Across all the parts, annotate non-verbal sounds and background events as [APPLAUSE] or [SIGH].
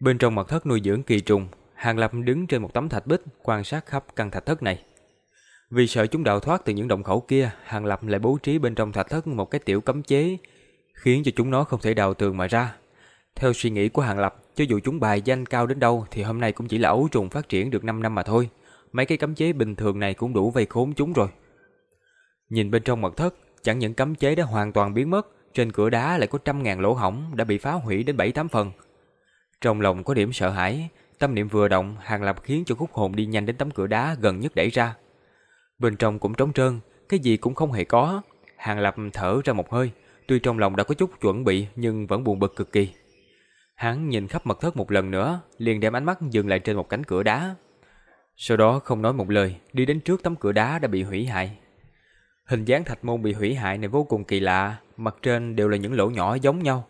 Bên trong mật thất nuôi dưỡng kỳ trùng, Hàng Lập đứng trên một tấm thạch bích quan sát khắp căn thạch thất này. Vì sợ chúng đào thoát từ những động khẩu kia, Hàng Lập lại bố trí bên trong thạch thất một cái tiểu cấm chế, khiến cho chúng nó không thể đào tường mà ra. Theo suy nghĩ của Hàng Lập, cho dù chúng bài danh cao đến đâu thì hôm nay cũng chỉ là ấu trùng phát triển được 5 năm mà thôi. Mấy cái cấm chế bình thường này cũng đủ vây khốn chúng rồi. Nhìn bên trong mật thất, chẳng những cấm chế đã hoàn toàn biến mất, trên cửa đá lại có trăm ngàn lỗ hỏng đã bị phá hủy đến bảy tám phần. Trong lòng có điểm sợ hãi, tâm niệm vừa động, Hàng Lập khiến cho khúc hồn đi nhanh đến tấm cửa đá gần nhất đẩy ra. Bên trong cũng trống trơn, cái gì cũng không hề có. Hàng Lập thở ra một hơi, tuy trong lòng đã có chút chuẩn bị nhưng vẫn buồn bực cực kỳ. Hắn nhìn khắp mật thất một lần nữa, liền đem ánh mắt dừng lại trên một cánh cửa đá. Sau đó không nói một lời, đi đến trước tấm cửa đá đã bị hủy hại. Hình dáng thạch môn bị hủy hại này vô cùng kỳ lạ, mặt trên đều là những lỗ nhỏ giống nhau.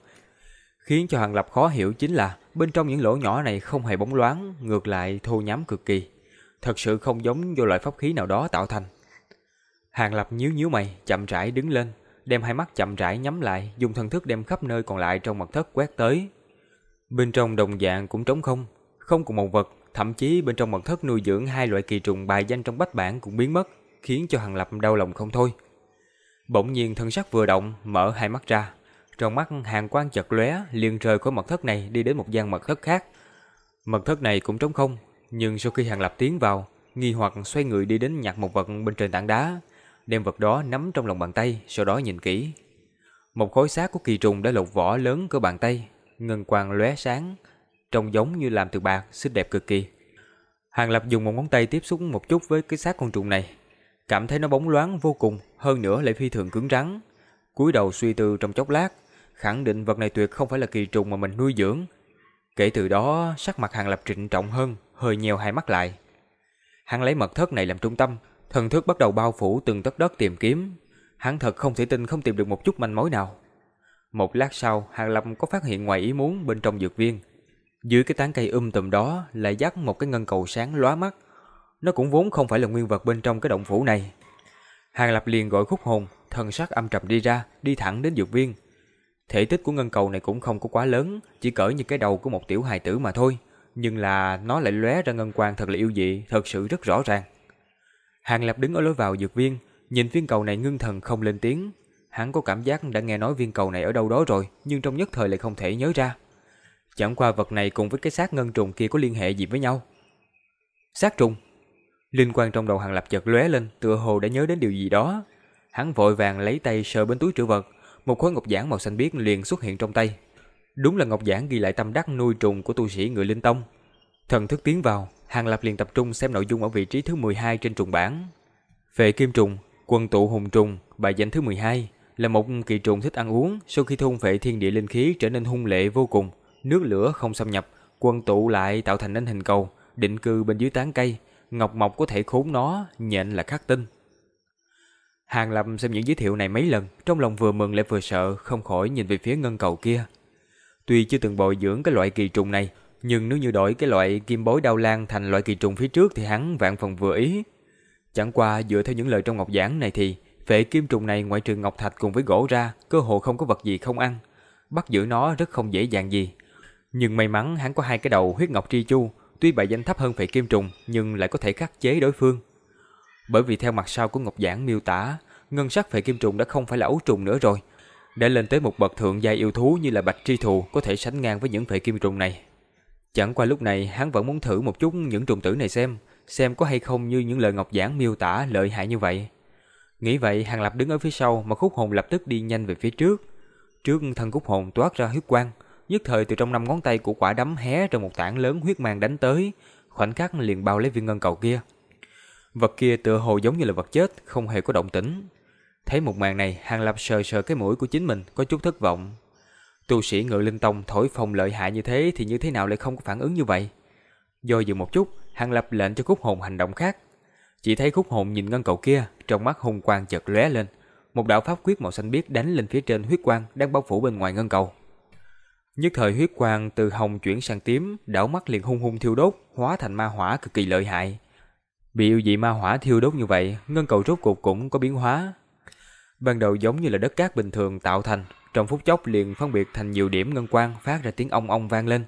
Khiến cho Hàng Lập khó hiểu chính là bên trong những lỗ nhỏ này không hề bóng loáng, ngược lại thô nhám cực kỳ. Thật sự không giống vô loại pháp khí nào đó tạo thành. Hàng Lập nhíu nhíu mày, chậm rãi đứng lên, đem hai mắt chậm rãi nhắm lại, dùng thần thức đem khắp nơi còn lại trong mật thất quét tới. Bên trong đồng dạng cũng trống không, không còn một vật, thậm chí bên trong mật thất nuôi dưỡng hai loại kỳ trùng bài danh trong bách bản cũng biến mất, khiến cho Hàng Lập đau lòng không thôi. Bỗng nhiên thân sắc vừa động, mở hai mắt ra. Trong mắt hàng quang chật lóe, liền rời khỏi mật thất này đi đến một gian mật thất khác. Mật thất này cũng trống không, nhưng sau khi Hàng Lập tiến vào, nghi hoặc xoay người đi đến nhặt một vật bên trên tảng đá, đem vật đó nắm trong lòng bàn tay, sau đó nhìn kỹ. Một khối xác của kỳ trùng đã lột vỏ lớn cỡ bàn tay, ngân quang lóe sáng, trông giống như làm từ bạc, xinh đẹp cực kỳ. Hàng Lập dùng một ngón tay tiếp xúc một chút với cái xác con trùng này, cảm thấy nó bóng loáng vô cùng, hơn nữa lại phi thường cứng rắn. cúi đầu suy tư trong chốc lát, khẳng định vật này tuyệt không phải là kỳ trùng mà mình nuôi dưỡng. Kể từ đó, sắc mặt Hàng Lập trịnh trọng hơn, hơi nheo hai mắt lại. Hắn lấy mật thất này làm trung tâm, thần thức bắt đầu bao phủ từng tấc đất tìm kiếm. Hắn thật không thể tin không tìm được một chút manh mối nào. Một lát sau, Hàng Lập có phát hiện ngoài ý muốn bên trong dược viên. Dưới cái tán cây um tùm đó lại dắt một cái ngân cầu sáng lóa mắt. Nó cũng vốn không phải là nguyên vật bên trong cái động phủ này. Hàng Lập liền gọi khúc hồn, thần sắc âm trầm đi ra, đi thẳng đến dược viên. Thể tích của ngân cầu này cũng không có quá lớn, chỉ cỡ như cái đầu của một tiểu hài tử mà thôi. Nhưng là nó lại lóe ra ngân quang thật là yêu dị, thật sự rất rõ ràng. Hàng Lập đứng ở lối vào dược viên, nhìn viên cầu này ngưng thần không lên tiếng. Hắn có cảm giác đã nghe nói viên cầu này ở đâu đó rồi, nhưng trong nhất thời lại không thể nhớ ra. Chẳng qua vật này cùng với cái xác ngân trùng kia có liên hệ gì với nhau. Xác trùng Linh quan trong đầu Hàng Lập chợt lóe lên, tựa hồ đã nhớ đến điều gì đó. Hắn vội vàng lấy tay sờ bên túi trữ vật, một khối ngọc giản màu xanh biếc liền xuất hiện trong tay. Đúng là ngọc giản ghi lại tâm đắc nuôi trùng của tu sĩ người linh tông. Thần thức tiến vào, Hàng Lập liền tập trung xem nội dung ở vị trí thứ 12 trên trùng bảng. Về kim trùng, quân tụ hùng trùng, bài danh thứ 12, là một kỳ trùng thích ăn uống, sau khi thôn vệ thiên địa linh khí trở nên hung lệ vô cùng, nước lửa không xâm nhập, quân tụ lại tạo thành nên hình cầu, định cư bên dưới tán cây, ngọc mộc có thể khốn nó, nhện là khắc tinh. Hàng Lập xem những giới thiệu này mấy lần, trong lòng vừa mừng lại vừa sợ, không khỏi nhìn về phía ngân cầu kia. Tuy chưa từng bồi dưỡng cái loại kỳ trùng này, nhưng nếu như đổi cái loại kim bối đao lan thành loại kỳ trùng phía trước thì hắn vạn phần vừa ý. Chẳng qua dựa theo những lời trong ngọc giảng này thì Phệ kim trùng này ngoại trừ ngọc thạch cùng với gỗ ra, cơ hồ không có vật gì không ăn. Bắt giữ nó rất không dễ dàng gì. Nhưng may mắn hắn có hai cái đầu huyết ngọc tri chu, tuy bài danh thấp hơn phệ kim trùng nhưng lại có thể khắc chế đối phương. Bởi vì theo mặt sau của ngọc giảng miêu tả, ngân sắc phệ kim trùng đã không phải là ấu trùng nữa rồi, đã lên tới một bậc thượng giai yêu thú như là bạch tri thù có thể sánh ngang với những phệ kim trùng này. Chẳng qua lúc này hắn vẫn muốn thử một chút những trùng tử này xem, xem có hay không như những lời ngọc giảng miêu tả lợi hại như vậy. Nghĩ vậy, Hàng Lập đứng ở phía sau mà khúc hồn lập tức đi nhanh về phía trước. Trước thân khúc hồn toát ra huyết quang, nhất thời từ trong năm ngón tay của quả đấm hé ra một tảng lớn huyết mang đánh tới, khoảnh khắc liền bao lấy viên ngân cầu kia. Vật kia tựa hồ giống như là vật chết, không hề có động tĩnh. Thấy một màn này, Hàng Lập sờ sờ cái mũi của chính mình, có chút thất vọng. Tu sĩ ngự linh tông thổi phồng lợi hại như thế thì như thế nào lại không có phản ứng như vậy? Do dự một chút, Hàng Lập lệnh cho khúc hồn hành động khác, chỉ thấy khúc hồn nhìn ngân cầu kia, trong mắt hung quang chợt lóe lên. Một đạo pháp quyết màu xanh biếc đánh lên phía trên huyết quang đang bao phủ bên ngoài ngân cầu. Nhất thời huyết quang từ hồng chuyển sang tím, đảo mắt liền hung hung thiêu đốt, hóa thành ma hỏa cực kỳ lợi hại. Bị yêu dị ma hỏa thiêu đốt như vậy, ngân cầu rốt cuộc cũng có biến hóa. Ban đầu giống như là đất cát bình thường tạo thành, trong phút chốc liền phân biệt thành nhiều điểm ngân quang phát ra tiếng ong ong vang lên.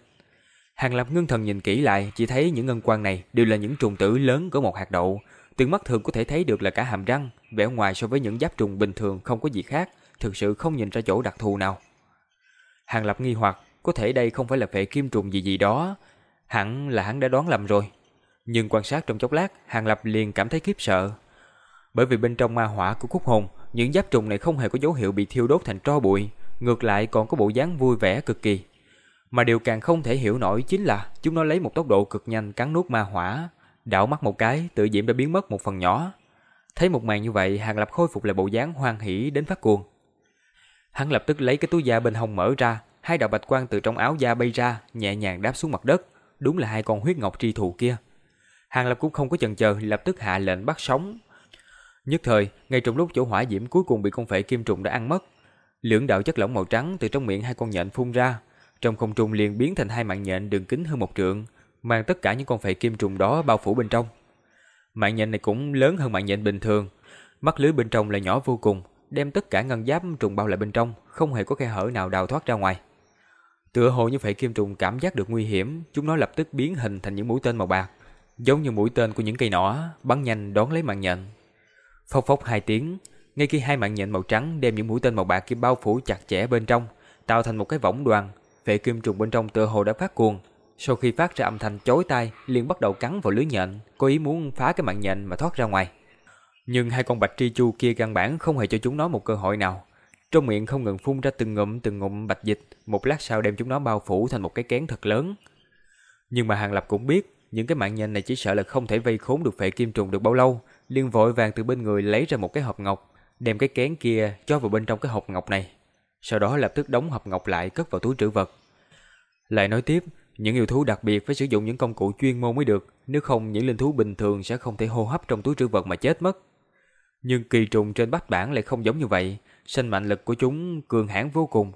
Hàng Lập ngưng thần nhìn kỹ lại, chỉ thấy những ngân quang này đều là những trùng tử lớn cỡ một hạt đậu. Từng mắt thường có thể thấy được là cả hàm răng, vẻ ngoài so với những giáp trùng bình thường không có gì khác, thực sự không nhìn ra chỗ đặc thù nào. Hàng Lập nghi hoặc, có thể đây không phải là phệ kim trùng gì gì đó, hẳn là hắn đã đoán lầm rồi. Nhưng quan sát trong chốc lát, Hàng Lập liền cảm thấy khiếp sợ. Bởi vì bên trong ma hỏa của khúc hồn, những giáp trùng này không hề có dấu hiệu bị thiêu đốt thành tro bụi, ngược lại còn có bộ dáng vui vẻ cực kỳ. Mà điều càng không thể hiểu nổi chính là chúng nó lấy một tốc độ cực nhanh cắn nuốt ma hỏa, đảo mắt một cái, tự diễm đã biến mất một phần nhỏ. Thấy một màn như vậy, Hàng Lập khôi phục lại bộ dáng hoan hỉ đến phát cuồng. Hắn lập tức lấy cái túi da bên hông mở ra, hai đạo bạch quang từ trong áo da bay ra, nhẹ nhàng đáp xuống mặt đất, đúng là hai con huyết ngọc tri thù kia. Hàng Lập cũng không có chần chờ, lập tức hạ lệnh bắt sống. Nhất thời, ngay trong lúc chỗ hỏa diễm cuối cùng bị con phệ kim trùng đã ăn mất, lưỡng đạo chất lỏng màu trắng từ trong miệng hai con nhện phun ra, trong không trung liền biến thành hai mạng nhện đường kính hơn một trượng, mang tất cả những con phệ kim trùng đó bao phủ bên trong. Mạng nhện này cũng lớn hơn mạng nhện bình thường, mắt lưới bên trong là nhỏ vô cùng, đem tất cả ngân giáp trùng bao lại bên trong, không hề có khe hở nào đào thoát ra ngoài. Tựa hồ như phệ kim trùng cảm giác được nguy hiểm, chúng nó lập tức biến hình thành những mũi tên màu bạc, giống như mũi tên của những cây nỏ, bắn nhanh đón lấy mạng nhện. Phốc phốc hai tiếng, ngay khi hai mạng nhện màu trắng đem những mũi tên màu bạc kia bao phủ chặt chẽ bên trong, tạo thành một cái võng đoàn, vệ kim trùng bên trong tựa hồ đã phát cuồng. Sau khi phát ra âm thanh chói tai, liền bắt đầu cắn vào lưới nhện, có ý muốn phá cái mạng nhện mà thoát ra ngoài. Nhưng hai con bạch tri chu kia căn bản không hề cho chúng nó một cơ hội nào. Trong miệng không ngừng phun ra từng ngụm từng ngụm bạch dịch, một lát sau đem chúng nó bao phủ thành một cái kén thật lớn. Nhưng mà Hàng Lập cũng biết, những cái mạng nhện này chỉ sợ là không thể vây khốn được phệ kim trùng được bao lâu, liền vội vàng từ bên người lấy ra một cái hộp ngọc, đem cái kén kia cho vào bên trong cái hộp ngọc này. Sau đó lập tức đóng hộp ngọc lại cất vào túi trữ vật. Lại nói tiếp, những yêu thú đặc biệt phải sử dụng những công cụ chuyên môn mới được, nếu không những linh thú bình thường sẽ không thể hô hấp trong túi trữ vật mà chết mất. Nhưng kỳ trùng trên bát bản lại không giống như vậy, sinh mạnh lực của chúng cường hãn vô cùng.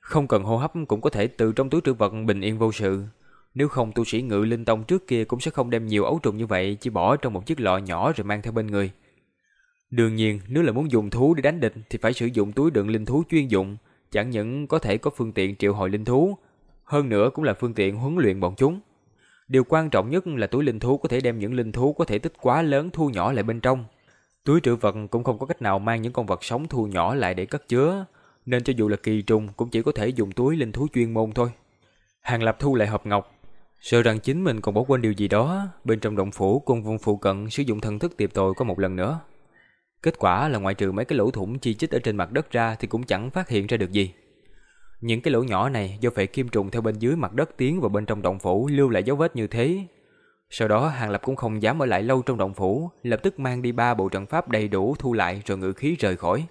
Không cần hô hấp cũng có thể từ trong túi trữ vật bình yên vô sự. Nếu không tu sĩ ngự linh tông trước kia cũng sẽ không đem nhiều ấu trùng như vậy chỉ bỏ trong một chiếc lọ nhỏ rồi mang theo bên người. Đương nhiên, nếu là muốn dùng thú để đánh địch thì phải sử dụng túi đựng linh thú chuyên dụng, chẳng những có thể có phương tiện triệu hồi linh thú, hơn nữa cũng là phương tiện huấn luyện bọn chúng. Điều quan trọng nhất là túi linh thú có thể đem những linh thú có thể tích quá lớn thu nhỏ lại bên trong. Túi trữ vật cũng không có cách nào mang những con vật sống thu nhỏ lại để cất chứa, nên cho dù là kỳ trùng cũng chỉ có thể dùng túi linh thú chuyên môn thôi. Hàng Lập thu lại hộp ngọc, sợ rằng chính mình còn bỏ quên điều gì đó, bên trong động phủ cung vương phụ cận sử dụng thần thức tiệp tội có một lần nữa. Kết quả là ngoại trừ mấy cái lỗ thủng chi chít ở trên mặt đất ra thì cũng chẳng phát hiện ra được gì. Những cái lỗ nhỏ này do phải kim trùng theo bên dưới mặt đất tiến vào bên trong động phủ lưu lại dấu vết như thế. Sau đó Hàng Lập cũng không dám ở lại lâu trong động phủ, lập tức mang đi ba bộ trận pháp đầy đủ thu lại rồi ngự khí rời khỏi.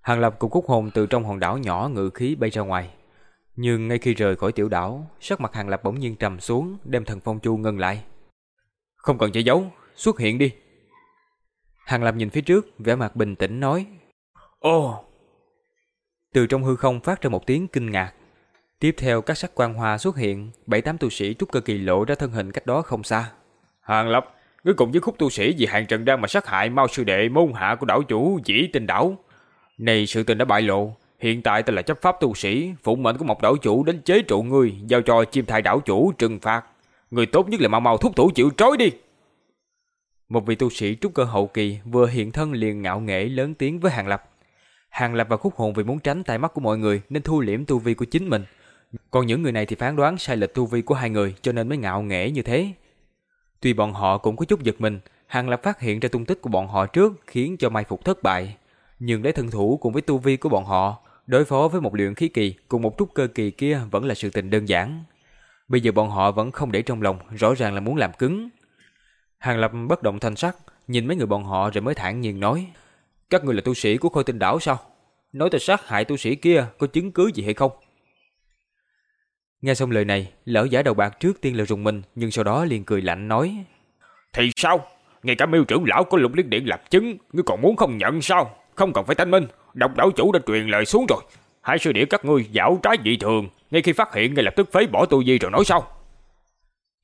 Hàng Lập cùng cúc hồn từ trong hòn đảo nhỏ ngự khí bay ra ngoài. Nhưng ngay khi rời khỏi tiểu đảo, sắc mặt Hàng Lập bỗng nhiên trầm xuống, đem thần phong chu ngừng lại. Không cần che giấu, xuất hiện đi. Hàng Lập nhìn phía trước, vẻ mặt bình tĩnh nói. Ồ! Từ trong hư không phát ra một tiếng kinh ngạc. Tiếp theo các sắc quan hoa xuất hiện, bảy tám tu sĩ trúc cơ kỳ lộ ra thân hình cách đó không xa. Hàng Lập, ngươi cùng với khúc tu sĩ vì hàng trần đang mà sát hại mau sư đệ môn hạ của đảo chủ dĩ tình đảo. Này sự tình đã bại lộ, hiện tại ta là chấp pháp tu sĩ, phụng mệnh của một đảo chủ đến chế trụ ngươi, giao cho chim thai đảo chủ trừng phạt. Người tốt nhất là mau mau thúc thủ chịu trói đi. Một vị tu sĩ trúc cơ hậu kỳ vừa hiện thân liền ngạo nghễ lớn tiếng với Hàng Lập. Hàng Lập và Khúc Hồn vì muốn tránh tai mắt của mọi người nên thu liễm tu vi của chính mình. Còn những người này thì phán đoán sai lệch tu vi của hai người cho nên mới ngạo nghễ như thế. Tuy bọn họ cũng có chút giật mình, Hàng Lập phát hiện ra tung tích của bọn họ trước khiến cho mai phục thất bại. Nhưng để thân thủ cùng với tu vi của bọn họ, đối phó với một luyện khí kỳ cùng một trúc cơ kỳ kia vẫn là sự tình đơn giản. Bây giờ bọn họ vẫn không để trong lòng, rõ ràng là muốn làm cứng. Hàng Lập bất động thanh sắc, nhìn mấy người bọn họ rồi mới thản nhiên nói. Các người là tu sĩ của khôi tinh đảo sao? Nói ta sát hại tu sĩ kia có chứng cứ gì hay không? Nghe xong lời này, lỡ giả đầu bạc trước tiên là rùng mình, nhưng sau đó liền cười lạnh nói. Thì sao? Ngay cả miêu trưởng lão có lục liên điện lập chứng, ngươi còn muốn không nhận sao? Không cần phải thanh minh, độc đảo chủ đã truyền lời xuống rồi. Hai sư địa các ngươi dạo trái dị thường, ngay khi phát hiện ngay lập tức phế bỏ tu vi rồi nói sao?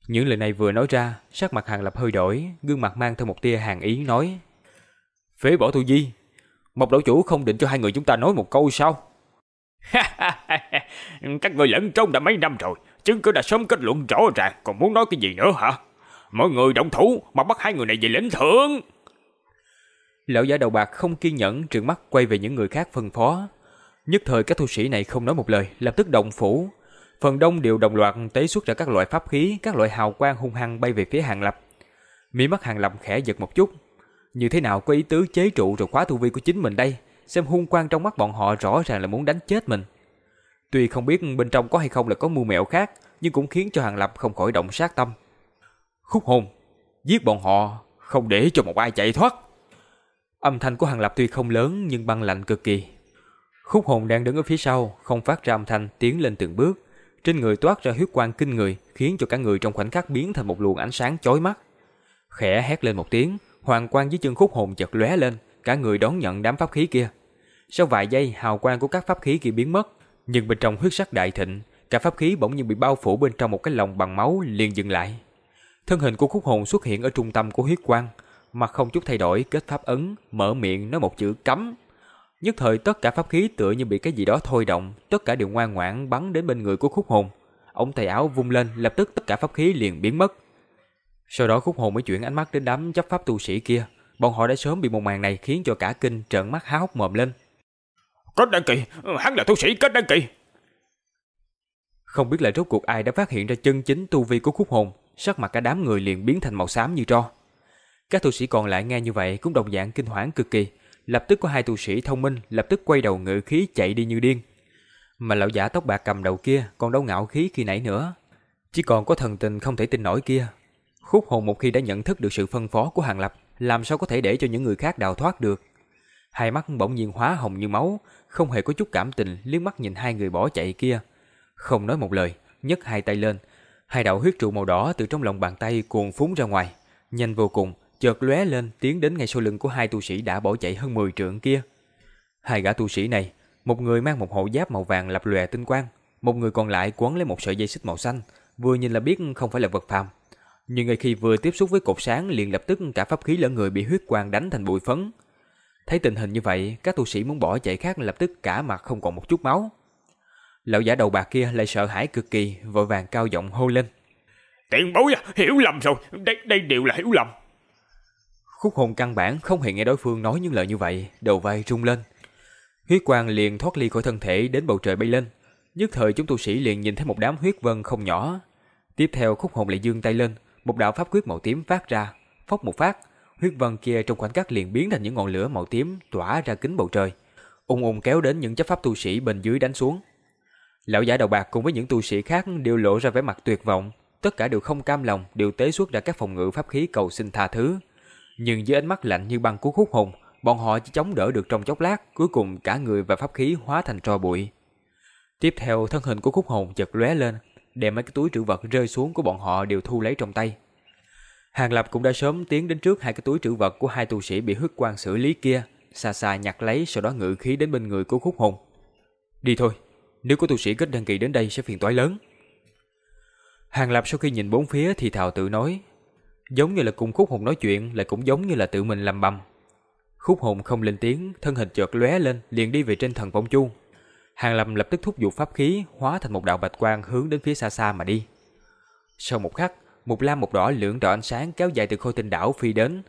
Những lời này vừa nói ra, sắc mặt Hàng Lập hơi đổi, gương mặt mang theo một tia hàng ý nói. Phế bỏ tu vi? Một đảo chủ không định cho hai người chúng ta nói một câu sao? [LAUGHS] các người lẫn trốn đã mấy năm rồi, chứng cứ đã sớm kết luận rõ ràng, còn muốn nói cái gì nữa hả? Mọi người động thủ mà bắt hai người này về lĩnh thưởng. Lão giả đầu bạc không kiên nhẫn trừng mắt quay về những người khác phân phó. Nhất thời các tu sĩ này không nói một lời, lập tức động phủ. Phần đông đều đồng loạt tế xuất ra các loại pháp khí, các loại hào quang hung hăng bay về phía Hàng Lập. Mí mắt Hàng Lập khẽ giật một chút. Như thế nào có ý tứ chế trụ rồi khóa tu vi của chính mình đây? Xem hung quang trong mắt bọn họ rõ ràng là muốn đánh chết mình. Tuy không biết bên trong có hay không là có mưu mẹo khác, nhưng cũng khiến cho Hàng Lập không khỏi động sát tâm. Khúc hồn, giết bọn họ, không để cho một ai chạy thoát. Âm thanh của Hàng Lập tuy không lớn nhưng băng lạnh cực kỳ. Khúc hồn đang đứng ở phía sau, không phát ra âm thanh tiến lên từng bước. Trên người toát ra huyết quang kinh người, khiến cho cả người trong khoảnh khắc biến thành một luồng ánh sáng chói mắt. Khẽ hét lên một tiếng, hoàng quang dưới chân khúc hồn chợt lóe lên, cả người đón nhận đám pháp khí kia. Sau vài giây, hào quang của các pháp khí kia biến mất, nhưng bên trong huyết sắc đại thịnh, cả pháp khí bỗng nhiên bị bao phủ bên trong một cái lồng bằng máu liền dừng lại. Thân hình của khúc hồn xuất hiện ở trung tâm của huyết quang, mặt không chút thay đổi kết pháp ấn, mở miệng nói một chữ cấm. Nhất thời tất cả pháp khí tựa như bị cái gì đó thôi động, tất cả đều ngoan ngoãn bắn đến bên người của khúc hồn. Ông tay áo vung lên, lập tức tất cả pháp khí liền biến mất. Sau đó khúc hồn mới chuyển ánh mắt đến đám chấp pháp tu sĩ kia. Bọn họ đã sớm bị một màn này khiến cho cả kinh trợn mắt há hốc mồm lên. Kết đăng kỳ, hắn là tu sĩ kết đăng kỳ. Không biết là rốt cuộc ai đã phát hiện ra chân chính tu vi của khúc hồn, sắc mặt cả đám người liền biến thành màu xám như tro. Các tu sĩ còn lại nghe như vậy cũng đồng dạng kinh hoảng cực kỳ, lập tức có hai tu sĩ thông minh lập tức quay đầu ngự khí chạy đi như điên. Mà lão giả tóc bạc cầm đầu kia còn đâu ngạo khí khi nãy nữa, chỉ còn có thần tình không thể tin nổi kia. Khúc hồn một khi đã nhận thức được sự phân phó của Hàng Lập, làm sao có thể để cho những người khác đào thoát được. Hai mắt bỗng nhiên hóa hồng như máu, không hề có chút cảm tình liếc mắt nhìn hai người bỏ chạy kia. Không nói một lời, nhấc hai tay lên, hai đạo huyết trụ màu đỏ từ trong lòng bàn tay cuồn phúng ra ngoài, nhanh vô cùng, chợt lóe lên tiến đến ngay sau lưng của hai tu sĩ đã bỏ chạy hơn 10 trượng kia. Hai gã tu sĩ này, một người mang một hộ giáp màu vàng lập lòe tinh quang, một người còn lại quấn lấy một sợi dây xích màu xanh, vừa nhìn là biết không phải là vật phàm. Nhưng ngay khi vừa tiếp xúc với cột sáng liền lập tức cả pháp khí lẫn người bị huyết quang đánh thành bụi phấn. Thấy tình hình như vậy, các tu sĩ muốn bỏ chạy khác lập tức cả mặt không còn một chút máu. Lão giả đầu bạc kia lại sợ hãi cực kỳ, vội vàng cao giọng hô lên. Tiện bối à, hiểu lầm rồi, đây đây đều là hiểu lầm. Khúc hồn căn bản không hề nghe đối phương nói những lời như vậy, đầu vai rung lên. Huyết quang liền thoát ly khỏi thân thể đến bầu trời bay lên. Nhất thời chúng tu sĩ liền nhìn thấy một đám huyết vân không nhỏ. Tiếp theo khúc hồn lại dương tay lên, một đạo pháp quyết màu tím phát ra, phốc một phát, huyết vân kia trong khoảnh khắc liền biến thành những ngọn lửa màu tím tỏa ra kính bầu trời, ung ung kéo đến những chấp pháp tu sĩ bên dưới đánh xuống. Lão giả đầu bạc cùng với những tu sĩ khác đều lộ ra vẻ mặt tuyệt vọng, tất cả đều không cam lòng, đều tế xuất ra các phòng ngự pháp khí cầu xin tha thứ. Nhưng dưới ánh mắt lạnh như băng của khúc hồn, bọn họ chỉ chống đỡ được trong chốc lát, cuối cùng cả người và pháp khí hóa thành tro bụi. Tiếp theo thân hình của khúc hồn chợt lóe lên, đem mấy cái túi trữ vật rơi xuống của bọn họ đều thu lấy trong tay. Hàng Lập cũng đã sớm tiến đến trước hai cái túi trữ vật của hai tu sĩ bị huyết quan xử lý kia, xa xa nhặt lấy sau đó ngự khí đến bên người của khúc hồn. Đi thôi, nếu có tu sĩ kết đăng kỳ đến đây sẽ phiền toái lớn. Hàng Lập sau khi nhìn bốn phía thì thào tự nói, giống như là cùng khúc hồn nói chuyện lại cũng giống như là tự mình làm bầm. Khúc hồn không lên tiếng, thân hình chợt lóe lên, liền đi về trên thần vong chu. Hàng lâm lập tức thúc giục pháp khí, hóa thành một đạo bạch quang hướng đến phía xa xa mà đi. Sau một khắc, một lam một đỏ lưỡng đạo ánh sáng kéo dài từ khôi tinh đảo phi đến.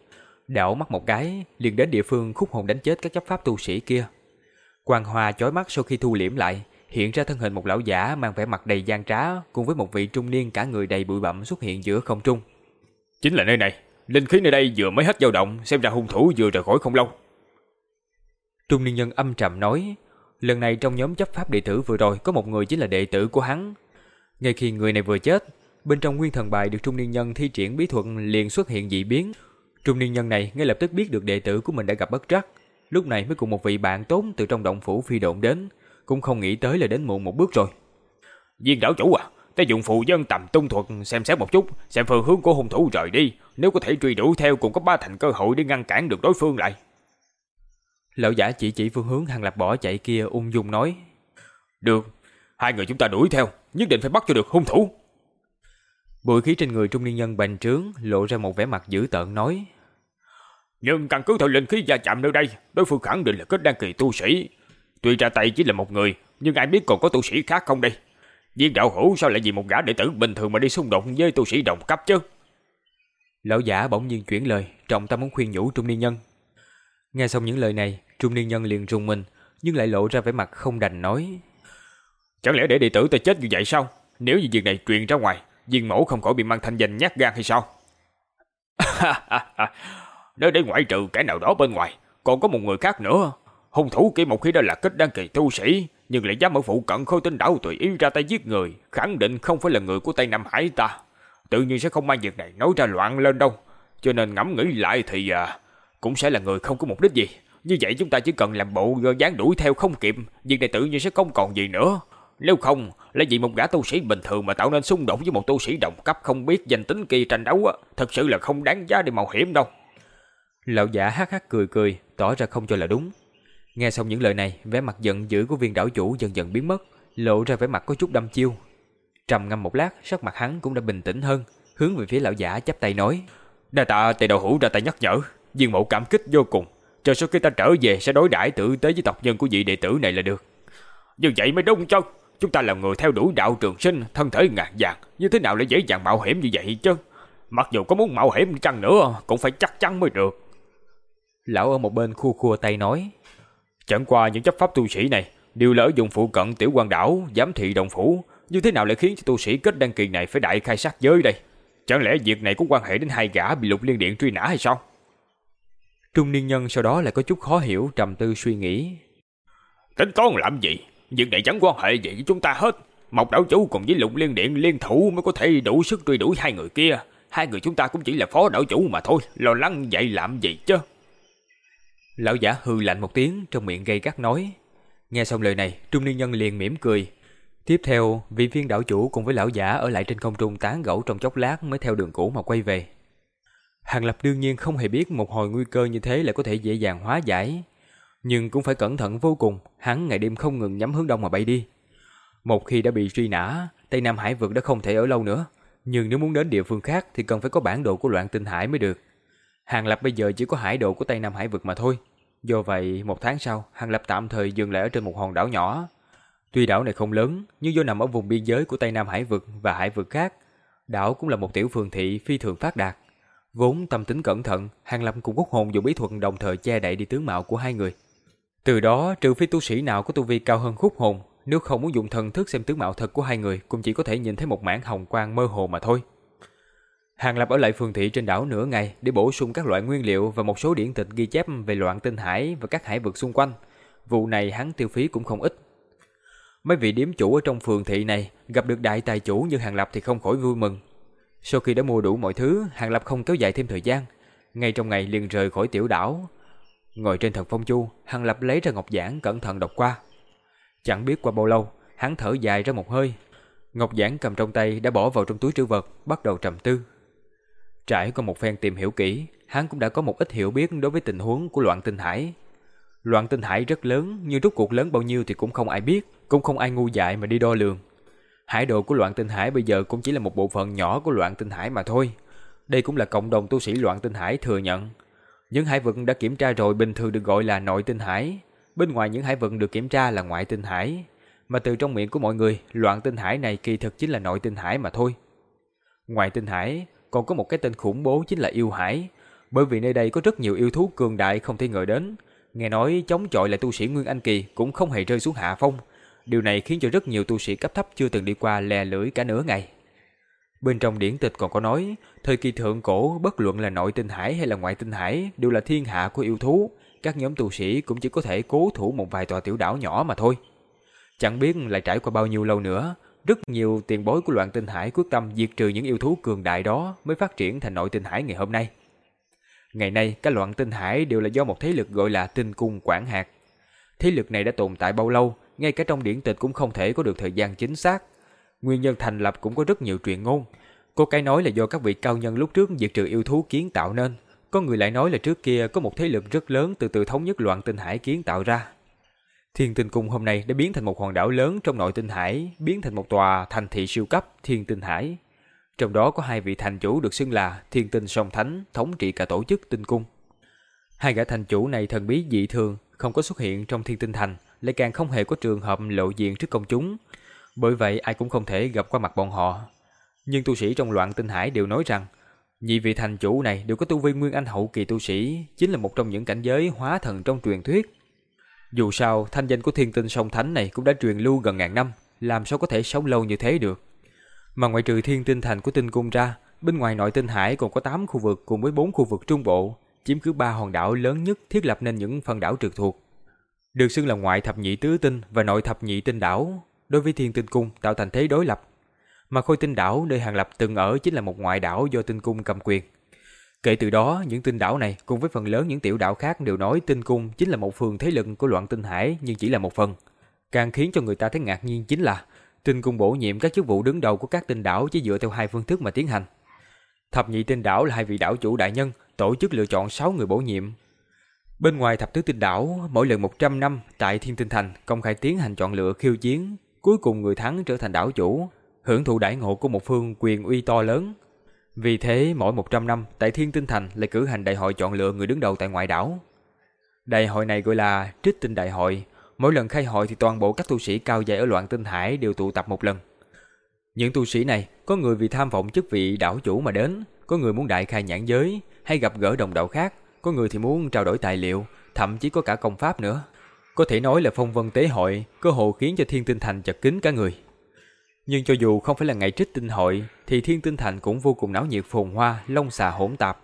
Đảo mắt một cái, liền đến địa phương khúc hồn đánh chết các chấp pháp tu sĩ kia. Quang hoa chói mắt sau khi thu liễm lại, hiện ra thân hình một lão giả mang vẻ mặt đầy gian trá cùng với một vị trung niên cả người đầy bụi bặm xuất hiện giữa không trung. Chính là nơi này, linh khí nơi đây vừa mới hết dao động, xem ra hung thủ vừa rời khỏi không lâu. Trung niên nhân âm trầm nói, lần này trong nhóm chấp pháp đệ tử vừa rồi có một người chính là đệ tử của hắn. Ngay khi người này vừa chết, bên trong nguyên thần bài được trung niên nhân thi triển bí thuật liền xuất hiện dị biến. Trung niên nhân này ngay lập tức biết được đệ tử của mình đã gặp bất trắc, lúc này mới cùng một vị bạn tốt từ trong động phủ phi độn đến, cũng không nghĩ tới là đến muộn một bước rồi. Viên đảo chủ à, ta dụng phụ dân tầm tung thuật xem xét một chút, xem phương hướng của hung thủ rời đi, nếu có thể truy đuổi theo cũng có ba thành cơ hội để ngăn cản được đối phương lại. Lão giả chỉ chỉ phương hướng hàng lập bỏ chạy kia ung dung nói. Được, hai người chúng ta đuổi theo, nhất định phải bắt cho được hung thủ. Bụi khí trên người trung niên nhân bành trướng, lộ ra một vẻ mặt dữ tợn nói. Nhưng căn cứ theo linh khí gia chạm nơi đây, đối phương khẳng định là kết đăng kỳ tu sĩ. Tuy ra tay chỉ là một người, nhưng ai biết còn có tu sĩ khác không đây? Viên đạo hữu sao lại vì một gã đệ tử bình thường mà đi xung đột với tu sĩ đồng cấp chứ? Lão giả bỗng nhiên chuyển lời, trọng tâm muốn khuyên nhủ trung niên nhân. Nghe xong những lời này, trung niên nhân liền rùng mình, nhưng lại lộ ra vẻ mặt không đành nói. Chẳng lẽ để đệ tử ta chết như vậy sao? Nếu như việc này truyền ra ngoài, viên mẫu không khỏi bị mang thanh danh nhát gan hay sao? [LAUGHS] Nếu để ngoại trừ kẻ nào đó bên ngoài, còn có một người khác nữa. Hung thủ kia một khi đã là kết đăng kỳ tu sĩ, nhưng lại dám ở phụ cận khôi tinh đảo tùy ý ra tay giết người, khẳng định không phải là người của Tây Nam Hải ta. Tự nhiên sẽ không mang việc này nói ra loạn lên đâu. Cho nên ngẫm nghĩ lại thì à, cũng sẽ là người không có mục đích gì. Như vậy chúng ta chỉ cần làm bộ dáng đuổi theo không kịp, việc này tự nhiên sẽ không còn gì nữa. Nếu không, là vì một gã tu sĩ bình thường mà tạo nên xung đột với một tu sĩ đồng cấp không biết danh tính kỳ tranh đấu á, thật sự là không đáng giá để mạo hiểm đâu. Lão giả hắc hắc cười cười, tỏ ra không cho là đúng. Nghe xong những lời này, vẻ mặt giận dữ của viên đảo chủ dần dần biến mất, lộ ra vẻ mặt có chút đăm chiêu. Trầm ngâm một lát, sắc mặt hắn cũng đã bình tĩnh hơn, hướng về phía lão giả chắp tay nói: "Đa tạ tề đầu hữu ra tay nhắc nhở, viên mộ cảm kích vô cùng. Chờ sau khi ta trở về sẽ đối đãi tử tế với tộc nhân của vị đệ tử này là được." Như vậy mới đúng chứ. Chúng ta là người theo đuổi đạo trường sinh, thân thể ngàn vàng, như thế nào lại dễ dàng mạo hiểm như vậy chứ? Mặc dù có muốn mạo hiểm chăng nữa, cũng phải chắc chắn mới được. Lão ở một bên khu khua tay nói. Chẳng qua những chấp pháp tu sĩ này đều lỡ dùng phụ cận tiểu quan đảo, giám thị đồng phủ, như thế nào lại khiến cho tu sĩ kết đăng kỳ này phải đại khai sát giới đây? Chẳng lẽ việc này có quan hệ đến hai gã bị lục liên điện truy nã hay sao? Trung niên nhân sau đó lại có chút khó hiểu, trầm tư suy nghĩ. Tính toán làm gì? Việc này chẳng quan hệ gì với chúng ta hết. Mộc đảo chủ cùng với lục liên điện liên thủ mới có thể đủ sức truy đuổi hai người kia. Hai người chúng ta cũng chỉ là phó đảo chủ mà thôi, lo lắng vậy làm gì chứ? Lão giả hư lạnh một tiếng trong miệng gây gắt nói. Nghe xong lời này, trung niên nhân liền mỉm cười. Tiếp theo, vị viên đảo chủ cùng với lão giả ở lại trên không trung tán gẫu trong chốc lát mới theo đường cũ mà quay về. Hàng Lập đương nhiên không hề biết một hồi nguy cơ như thế lại có thể dễ dàng hóa giải. Nhưng cũng phải cẩn thận vô cùng, hắn ngày đêm không ngừng nhắm hướng đông mà bay đi. Một khi đã bị truy nã, Tây Nam Hải vực đã không thể ở lâu nữa. Nhưng nếu muốn đến địa phương khác thì cần phải có bản đồ của loạn tinh hải mới được. Hàng Lập bây giờ chỉ có hải đồ của Tây Nam Hải vực mà thôi. Do vậy, một tháng sau, Hàng Lập tạm thời dừng lại ở trên một hòn đảo nhỏ. Tuy đảo này không lớn, nhưng do nằm ở vùng biên giới của Tây Nam Hải vực và hải vực khác, đảo cũng là một tiểu phường thị phi thường phát đạt. Vốn tâm tính cẩn thận, Hàng Lập cùng Quốc Hồn dùng bí thuật đồng thời che đậy đi tướng mạo của hai người. Từ đó, trừ phi tu sĩ nào có tu vi cao hơn khúc hồn, nếu không muốn dùng thần thức xem tướng mạo thật của hai người, cũng chỉ có thể nhìn thấy một mảng hồng quang mơ hồ mà thôi. Hàng Lập ở lại phường thị trên đảo nửa ngày để bổ sung các loại nguyên liệu và một số điển tịch ghi chép về loạn tinh hải và các hải vực xung quanh. Vụ này hắn tiêu phí cũng không ít. Mấy vị điếm chủ ở trong phường thị này gặp được đại tài chủ như Hàng Lập thì không khỏi vui mừng. Sau khi đã mua đủ mọi thứ, Hàng Lập không kéo dài thêm thời gian. Ngay trong ngày liền rời khỏi tiểu đảo. Ngồi trên thần phong chu, Hàng Lập lấy ra ngọc giảng cẩn thận đọc qua. Chẳng biết qua bao lâu, hắn thở dài ra một hơi. Ngọc giảng cầm trong tay đã bỏ vào trong túi trữ vật, bắt đầu trầm tư. Trải qua một phen tìm hiểu kỹ, hắn cũng đã có một ít hiểu biết đối với tình huống của loạn tinh hải. Loạn tinh hải rất lớn, nhưng rốt cuộc lớn bao nhiêu thì cũng không ai biết, cũng không ai ngu dại mà đi đo lường. Hải độ của loạn tinh hải bây giờ cũng chỉ là một bộ phận nhỏ của loạn tinh hải mà thôi. Đây cũng là cộng đồng tu sĩ loạn tinh hải thừa nhận. Những hải vực đã kiểm tra rồi bình thường được gọi là nội tinh hải. Bên ngoài những hải vực được kiểm tra là ngoại tinh hải. Mà từ trong miệng của mọi người, loạn tinh hải này kỳ thực chính là nội tinh hải mà thôi. Ngoại tinh hải còn có một cái tên khủng bố chính là yêu hải. Bởi vì nơi đây có rất nhiều yêu thú cường đại không thể ngờ đến. Nghe nói chống chọi lại tu sĩ Nguyên Anh Kỳ cũng không hề rơi xuống hạ phong. Điều này khiến cho rất nhiều tu sĩ cấp thấp chưa từng đi qua lè lưỡi cả nửa ngày. Bên trong điển tịch còn có nói, thời kỳ thượng cổ bất luận là nội tinh hải hay là ngoại tinh hải đều là thiên hạ của yêu thú, các nhóm tu sĩ cũng chỉ có thể cố thủ một vài tòa tiểu đảo nhỏ mà thôi. Chẳng biết lại trải qua bao nhiêu lâu nữa, rất nhiều tiền bối của loạn tinh hải quyết tâm diệt trừ những yêu thú cường đại đó mới phát triển thành nội tinh hải ngày hôm nay. Ngày nay, các loạn tinh hải đều là do một thế lực gọi là tinh cung quản hạt. Thế lực này đã tồn tại bao lâu, ngay cả trong điển tịch cũng không thể có được thời gian chính xác. Nguyên nhân thành lập cũng có rất nhiều truyền ngôn. Có cái nói là do các vị cao nhân lúc trước diệt trừ yêu thú kiến tạo nên. Có người lại nói là trước kia có một thế lực rất lớn từ từ thống nhất loạn tinh hải kiến tạo ra. Thiên tinh cung hôm nay đã biến thành một hòn đảo lớn trong nội tinh hải, biến thành một tòa thành thị siêu cấp thiên tinh hải. Trong đó có hai vị thành chủ được xưng là thiên tinh song thánh, thống trị cả tổ chức tinh cung. Hai gã thành chủ này thần bí dị thường, không có xuất hiện trong thiên tinh thành, lại càng không hề có trường hợp lộ diện trước công chúng. Bởi vậy ai cũng không thể gặp qua mặt bọn họ. Nhưng tu sĩ trong loạn tinh hải đều nói rằng, nhị vị thành chủ này đều có tu vi nguyên anh hậu kỳ tu sĩ, chính là một trong những cảnh giới hóa thần trong truyền thuyết. Dù sao, thanh danh của thiên tinh sông thánh này cũng đã truyền lưu gần ngàn năm, làm sao có thể sống lâu như thế được. Mà ngoại trừ thiên tinh thành của tinh cung ra, bên ngoài nội tinh hải còn có 8 khu vực cùng với 4 khu vực trung bộ, chiếm cứ ba hòn đảo lớn nhất thiết lập nên những phần đảo trực thuộc. Được xưng là ngoại thập nhị tứ tinh và nội thập nhị tinh đảo, đối với thiên tinh cung tạo thành thế đối lập. Mà khôi tinh đảo nơi hàng lập từng ở chính là một ngoại đảo do tinh cung cầm quyền. Kể từ đó, những tinh đảo này cùng với phần lớn những tiểu đảo khác đều nói tinh cung chính là một phường thế lực của loạn tinh hải nhưng chỉ là một phần. Càng khiến cho người ta thấy ngạc nhiên chính là tinh cung bổ nhiệm các chức vụ đứng đầu của các tinh đảo chỉ dựa theo hai phương thức mà tiến hành. Thập nhị tinh đảo là hai vị đảo chủ đại nhân tổ chức lựa chọn 6 người bổ nhiệm. Bên ngoài thập tứ tinh đảo, mỗi lần 100 năm tại Thiên Tinh Thành công khai tiến hành chọn lựa khiêu chiến, cuối cùng người thắng trở thành đảo chủ, hưởng thụ đại ngộ của một phương quyền uy to lớn. Vì thế, mỗi 100 năm tại Thiên Tinh Thành lại cử hành đại hội chọn lựa người đứng đầu tại ngoại đảo. Đại hội này gọi là Trích Tinh Đại hội, mỗi lần khai hội thì toàn bộ các tu sĩ cao dày ở loạn tinh hải đều tụ tập một lần. Những tu sĩ này, có người vì tham vọng chức vị đảo chủ mà đến, có người muốn đại khai nhãn giới, hay gặp gỡ đồng đạo khác, có người thì muốn trao đổi tài liệu, thậm chí có cả công pháp nữa. Có thể nói là phong vân tế hội, cơ hội khiến cho thiên tinh thành chật kín cả người. Nhưng cho dù không phải là ngày trích tinh hội, thì thiên tinh thành cũng vô cùng náo nhiệt phồn hoa, long xà hỗn tạp.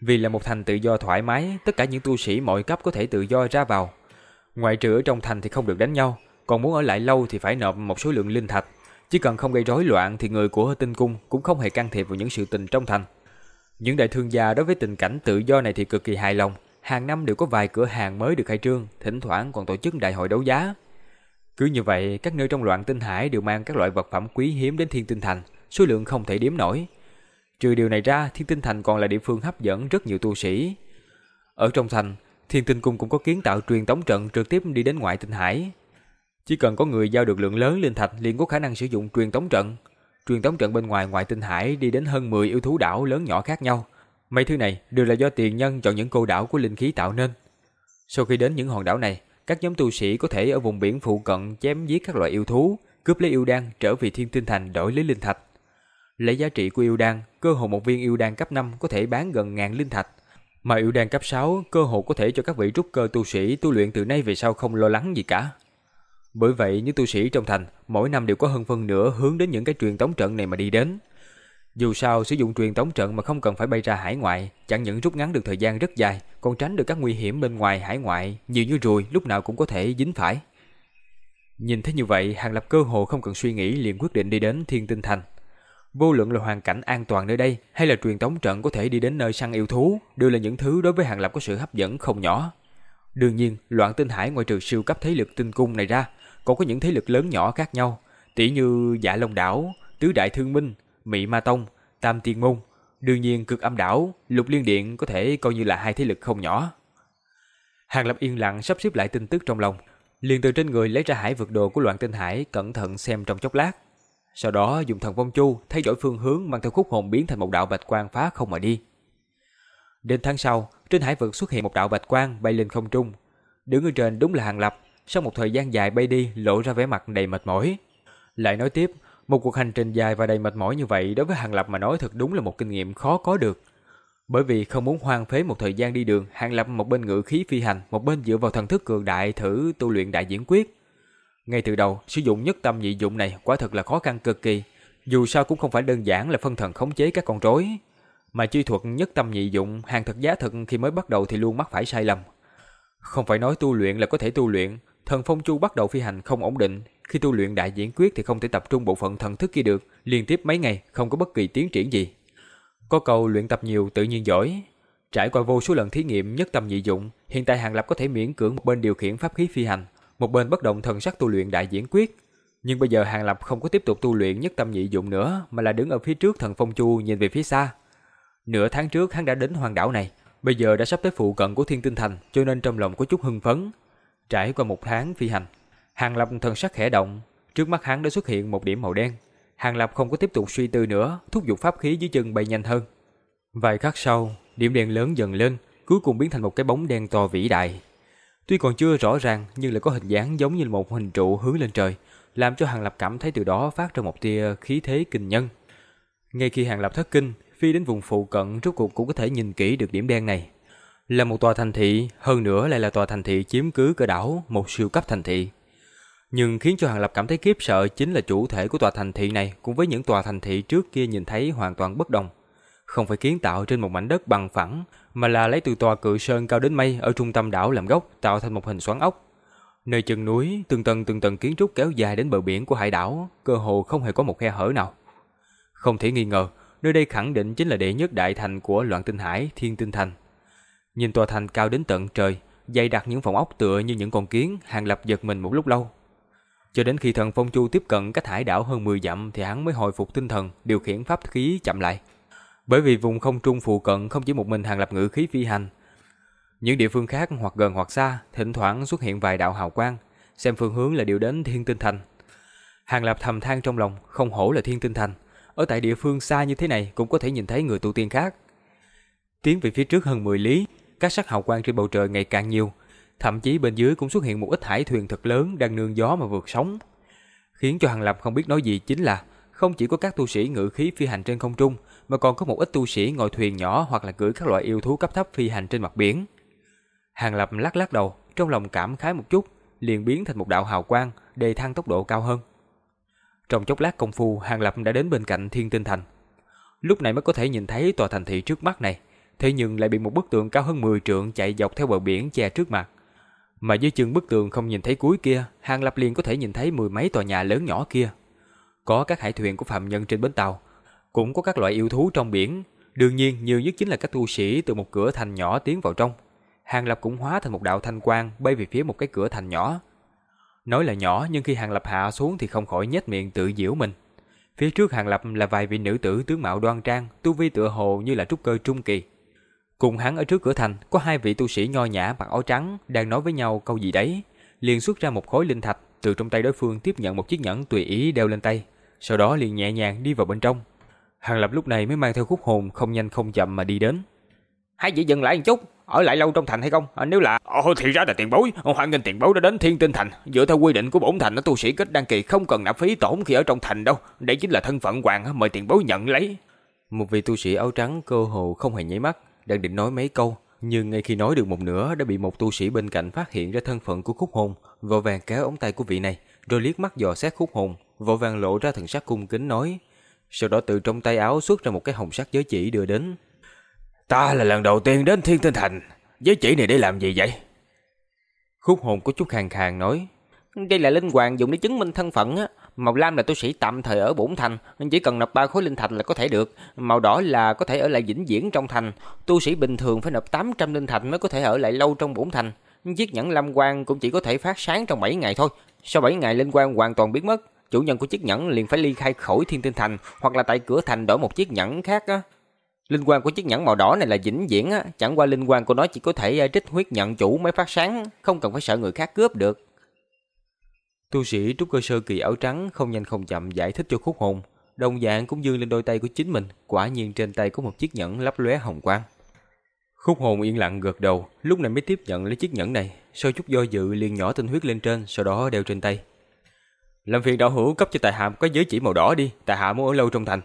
Vì là một thành tự do thoải mái, tất cả những tu sĩ mọi cấp có thể tự do ra vào. Ngoại trừ ở trong thành thì không được đánh nhau, còn muốn ở lại lâu thì phải nộp một số lượng linh thạch. Chỉ cần không gây rối loạn thì người của tinh cung cũng không hề can thiệp vào những sự tình trong thành. Những đại thương gia đối với tình cảnh tự do này thì cực kỳ hài lòng, hàng năm đều có vài cửa hàng mới được khai trương, thỉnh thoảng còn tổ chức đại hội đấu giá. Cứ như vậy, các nơi trong loạn tinh hải đều mang các loại vật phẩm quý hiếm đến Thiên Tinh Thành, số lượng không thể đếm nổi. Trừ điều này ra, Thiên Tinh Thành còn là địa phương hấp dẫn rất nhiều tu sĩ. Ở trong thành, Thiên Tinh Cung cũng có kiến tạo truyền tống trận trực tiếp đi đến ngoại tinh hải. Chỉ cần có người giao được lượng lớn linh thạch liền có khả năng sử dụng truyền tống trận, truyền tống trận bên ngoài ngoại tinh hải đi đến hơn 10 yêu thú đảo lớn nhỏ khác nhau. Mấy thứ này đều là do tiền nhân chọn những cô đảo của linh khí tạo nên. Sau khi đến những hòn đảo này, các nhóm tu sĩ có thể ở vùng biển phụ cận chém giết các loại yêu thú, cướp lấy yêu đan trở về thiên tinh thành đổi lấy linh thạch. Lấy giá trị của yêu đan, cơ hội một viên yêu đan cấp 5 có thể bán gần ngàn linh thạch. Mà yêu đan cấp 6, cơ hội có thể cho các vị trúc cơ tu sĩ tu luyện từ nay về sau không lo lắng gì cả. Bởi vậy, những tu sĩ trong thành mỗi năm đều có hơn phân nửa hướng đến những cái truyền tống trận này mà đi đến. Dù sao, sử dụng truyền tống trận mà không cần phải bay ra hải ngoại, chẳng những rút ngắn được thời gian rất dài, còn tránh được các nguy hiểm bên ngoài hải ngoại, nhiều như ruồi lúc nào cũng có thể dính phải. Nhìn thấy như vậy, Hàng Lập cơ hồ không cần suy nghĩ liền quyết định đi đến Thiên Tinh Thành. Vô luận là hoàn cảnh an toàn nơi đây hay là truyền tống trận có thể đi đến nơi săn yêu thú, đều là những thứ đối với Hàng Lập có sự hấp dẫn không nhỏ. Đương nhiên, loạn tinh hải ngoài trừ siêu cấp thế lực tinh cung này ra, còn có những thế lực lớn nhỏ khác nhau, tỷ như Dạ Long đảo, Tứ Đại Thương Minh, Mị Ma Tông, Tam Tiên Môn, đương nhiên Cực Âm đảo, Lục Liên Điện có thể coi như là hai thế lực không nhỏ. Hàng Lập yên lặng sắp xếp lại tin tức trong lòng, liền từ trên người lấy ra hải vực đồ của Loạn Tinh Hải, cẩn thận xem trong chốc lát. Sau đó dùng thần phong chu thay đổi phương hướng mang theo khúc hồn biến thành một đạo bạch quang phá không mà đi. Đến tháng sau, trên hải vực xuất hiện một đạo bạch quang bay lên không trung. Đứng ở trên đúng là Hàng Lập, sau một thời gian dài bay đi lộ ra vẻ mặt đầy mệt mỏi. Lại nói tiếp, một cuộc hành trình dài và đầy mệt mỏi như vậy đối với Hàng Lập mà nói thật đúng là một kinh nghiệm khó có được. Bởi vì không muốn hoang phế một thời gian đi đường, Hàng Lập một bên ngự khí phi hành, một bên dựa vào thần thức cường đại thử tu luyện đại diễn quyết. Ngay từ đầu, sử dụng nhất tâm nhị dụng này quả thật là khó khăn cực kỳ. Dù sao cũng không phải đơn giản là phân thần khống chế các con rối, mà chi thuật nhất tâm nhị dụng hàng thật giá thật khi mới bắt đầu thì luôn mắc phải sai lầm. Không phải nói tu luyện là có thể tu luyện, thần phong chu bắt đầu phi hành không ổn định, khi tu luyện đại diễn quyết thì không thể tập trung bộ phận thần thức kia được, liên tiếp mấy ngày không có bất kỳ tiến triển gì. Có cầu luyện tập nhiều tự nhiên giỏi. Trải qua vô số lần thí nghiệm nhất tâm nhị dụng, hiện tại Hàng Lập có thể miễn cưỡng một bên điều khiển pháp khí phi hành, một bên bất động thần sắc tu luyện đại diễn quyết. Nhưng bây giờ Hàng Lập không có tiếp tục tu luyện nhất tâm nhị dụng nữa, mà là đứng ở phía trước thần phong chu nhìn về phía xa. Nửa tháng trước hắn đã đến hoàng đảo này, bây giờ đã sắp tới phụ cận của Thiên Tinh Thành, cho nên trong lòng có chút hưng phấn. Trải qua một tháng phi hành, Hàng Lập thần sắc khẽ động, trước mắt hắn đã xuất hiện một điểm màu đen. Hàng Lập không có tiếp tục suy tư nữa, thúc giục pháp khí dưới chân bay nhanh hơn. Vài khắc sau, điểm đen lớn dần lên, cuối cùng biến thành một cái bóng đen to vĩ đại. Tuy còn chưa rõ ràng nhưng lại có hình dáng giống như một hình trụ hướng lên trời, làm cho Hàng Lập cảm thấy từ đó phát ra một tia khí thế kinh nhân. Ngay khi Hàng Lập thất kinh, phi đến vùng phụ cận rốt cuộc cũng có thể nhìn kỹ được điểm đen này. Là một tòa thành thị, hơn nữa lại là tòa thành thị chiếm cứ cơ đảo, một siêu cấp thành thị. Nhưng khiến cho Hàng Lập cảm thấy kiếp sợ chính là chủ thể của tòa thành thị này cùng với những tòa thành thị trước kia nhìn thấy hoàn toàn bất đồng. Không phải kiến tạo trên một mảnh đất bằng phẳng, mà là lấy từ tòa cự sơn cao đến mây ở trung tâm đảo làm gốc tạo thành một hình xoắn ốc. Nơi chân núi, từng tầng từng tầng kiến trúc kéo dài đến bờ biển của hải đảo, cơ hồ không hề có một khe hở nào. Không thể nghi ngờ, nơi đây khẳng định chính là đệ nhất đại thành của loạn tinh hải, thiên tinh thành. Nhìn tòa thành cao đến tận trời, dày đặt những phòng ốc tựa như những con kiến, hàng lập giật mình một lúc lâu. Cho đến khi thần Phong Chu tiếp cận cách hải đảo hơn 10 dặm thì hắn mới hồi phục tinh thần, điều khiển pháp khí chậm lại. Bởi vì vùng không trung phụ cận không chỉ một mình hàng lập ngự khí phi hành. Những địa phương khác hoặc gần hoặc xa, thỉnh thoảng xuất hiện vài đạo hào quang, xem phương hướng là điều đến thiên tinh thành. Hàng lập thầm than trong lòng, không hổ là thiên tinh thành. Ở tại địa phương xa như thế này cũng có thể nhìn thấy người tu tiên khác. Tiến về phía trước hơn 10 lý, các sắc hào quang trên bầu trời ngày càng nhiều, thậm chí bên dưới cũng xuất hiện một ít hải thuyền thật lớn đang nương gió mà vượt sóng. Khiến cho Hàng Lập không biết nói gì chính là không chỉ có các tu sĩ ngự khí phi hành trên không trung, mà còn có một ít tu sĩ ngồi thuyền nhỏ hoặc là cưỡi các loại yêu thú cấp thấp phi hành trên mặt biển. Hàng Lập lắc lắc đầu, trong lòng cảm khái một chút, liền biến thành một đạo hào quang, đề thăng tốc độ cao hơn. Trong chốc lát công phu, Hàng Lập đã đến bên cạnh Thiên Tinh Thành. Lúc này mới có thể nhìn thấy tòa thành thị trước mắt này, thế nhưng lại bị một bức tường cao hơn 10 trượng chạy dọc theo bờ biển che trước mặt. Mà dưới chân bức tường không nhìn thấy cuối kia, Hàng Lập liền có thể nhìn thấy mười mấy tòa nhà lớn nhỏ kia. Có các hải thuyền của phạm nhân trên bến tàu, cũng có các loại yêu thú trong biển. Đương nhiên, nhiều nhất chính là các tu sĩ từ một cửa thành nhỏ tiến vào trong. Hàng Lập cũng hóa thành một đạo thanh quang bay về phía một cái cửa thành nhỏ. Nói là nhỏ nhưng khi Hàng Lập hạ xuống thì không khỏi nhếch miệng tự giễu mình. Phía trước Hàng Lập là vài vị nữ tử tướng mạo đoan trang, tu vi tựa hồ như là trúc cơ trung kỳ. Cùng hắn ở trước cửa thành có hai vị tu sĩ nho nhã mặc áo trắng đang nói với nhau câu gì đấy, liền xuất ra một khối linh thạch từ trong tay đối phương tiếp nhận một chiếc nhẫn tùy ý đeo lên tay, sau đó liền nhẹ nhàng đi vào bên trong. Hàng Lập lúc này mới mang theo khúc hồn không nhanh không chậm mà đi đến. Hãy chỉ dừng lại một chút, ở lại lâu trong thành hay không? À, nếu là Ồ thì ra là tiền bối, hoan nghênh tiền bối đã đến Thiên Tinh thành, dựa theo quy định của bổn thành, tu sĩ kết đăng kỳ không cần nạp phí tổn khi ở trong thành đâu, đây chính là thân phận hoàng, mời tiền bối nhận lấy. Một vị tu sĩ áo trắng cơ hồ không hề nháy mắt, đang định nói mấy câu, nhưng ngay khi nói được một nửa đã bị một tu sĩ bên cạnh phát hiện ra thân phận của khúc hồn, vội vàng kéo ống tay của vị này, rồi liếc mắt dò xét khúc hồn, vội vàng lộ ra thần sắc cung kính nói, sau đó từ trong tay áo xuất ra một cái hồng sắc giới chỉ đưa đến. Ta là lần đầu tiên đến Thiên Tinh Thành, giới chỉ này để làm gì vậy? Khúc hồn có chút khàn khàn nói, đây là linh hoàng dùng để chứng minh thân phận á. Màu lam là tu sĩ tạm thời ở bổn thành, chỉ cần nộp ba khối linh thạch là có thể được. Màu đỏ là có thể ở lại vĩnh viễn trong thành. Tu sĩ bình thường phải nộp 800 linh thạch mới có thể ở lại lâu trong bổn thành. Chiếc nhẫn lam quang cũng chỉ có thể phát sáng trong 7 ngày thôi. Sau 7 ngày linh quang hoàn toàn biến mất, chủ nhân của chiếc nhẫn liền phải ly khai khỏi thiên tinh thành hoặc là tại cửa thành đổi một chiếc nhẫn khác á. Linh quang của chiếc nhẫn màu đỏ này là vĩnh viễn á, chẳng qua linh quang của nó chỉ có thể à, trích huyết nhận chủ mới phát sáng, không cần phải sợ người khác cướp được. Tu sĩ trúc cơ sơ kỳ áo trắng không nhanh không chậm giải thích cho khúc hồn, đồng dạng cũng dương lên đôi tay của chính mình, quả nhiên trên tay có một chiếc nhẫn lấp lóe hồng quang. Khúc hồn yên lặng gật đầu, lúc này mới tiếp nhận lấy chiếc nhẫn này, sau chút do dự liền nhỏ tinh huyết lên trên, sau đó đeo trên tay. Làm phiền đạo hữu cấp cho tài hạ có giới chỉ màu đỏ đi, tài hạ muốn ở lâu trong thành.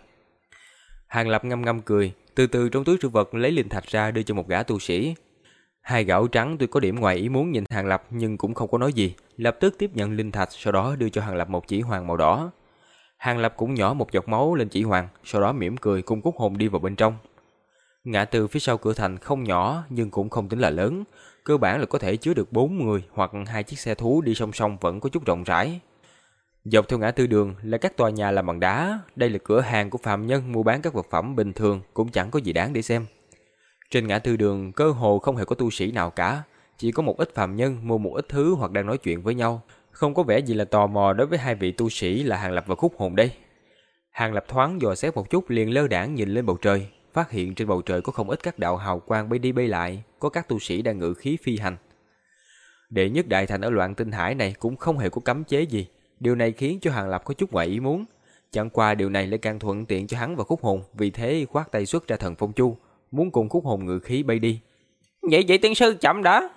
Hàng Lập ngâm ngâm cười, từ từ trong túi trữ vật lấy linh thạch ra đưa cho một gã tu sĩ, Hai gạo trắng tuy có điểm ngoài ý muốn nhìn Hàng Lập nhưng cũng không có nói gì, lập tức tiếp nhận linh thạch, sau đó đưa cho Hàng Lập một chỉ hoàng màu đỏ. Hàng Lập cũng nhỏ một giọt máu lên chỉ hoàng, sau đó mỉm cười cùng cút hồn đi vào bên trong. Ngã từ phía sau cửa thành không nhỏ nhưng cũng không tính là lớn, cơ bản là có thể chứa được bốn người hoặc hai chiếc xe thú đi song song vẫn có chút rộng rãi. Dọc theo ngã tư đường là các tòa nhà làm bằng đá, đây là cửa hàng của phạm nhân mua bán các vật phẩm bình thường cũng chẳng có gì đáng để xem. Trên ngã tư đường cơ hồ không hề có tu sĩ nào cả, chỉ có một ít phàm nhân mua một ít thứ hoặc đang nói chuyện với nhau, không có vẻ gì là tò mò đối với hai vị tu sĩ là Hàng Lập và Khúc Hồn đây. Hàng Lập thoáng dò xét một chút liền lơ đãng nhìn lên bầu trời, phát hiện trên bầu trời có không ít các đạo hào quang bay đi bay lại, có các tu sĩ đang ngự khí phi hành. Đệ nhất đại thành ở loạn tinh hải này cũng không hề có cấm chế gì, điều này khiến cho Hàng Lập có chút ngoại ý muốn. Chẳng qua điều này lại càng thuận tiện cho hắn và Khúc Hồn, vì thế khoát tay xuất ra thần phong chu, muốn cùng khúc hồn ngự khí bay đi. Vậy vậy tiên sư chậm đã.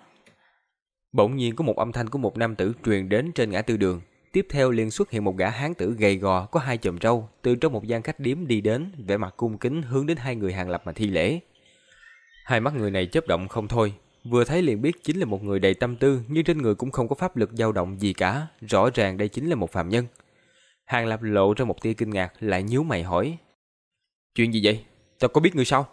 Bỗng nhiên có một âm thanh của một nam tử truyền đến trên ngã tư đường. Tiếp theo liền xuất hiện một gã hán tử gầy gò có hai chòm râu từ trong một gian khách điếm đi đến, vẻ mặt cung kính hướng đến hai người hàng lập mà thi lễ. Hai mắt người này chớp động không thôi, vừa thấy liền biết chính là một người đầy tâm tư nhưng trên người cũng không có pháp lực dao động gì cả, rõ ràng đây chính là một phàm nhân. Hàng Lập lộ ra một tia kinh ngạc lại nhíu mày hỏi. Chuyện gì vậy? Tao có biết người sao?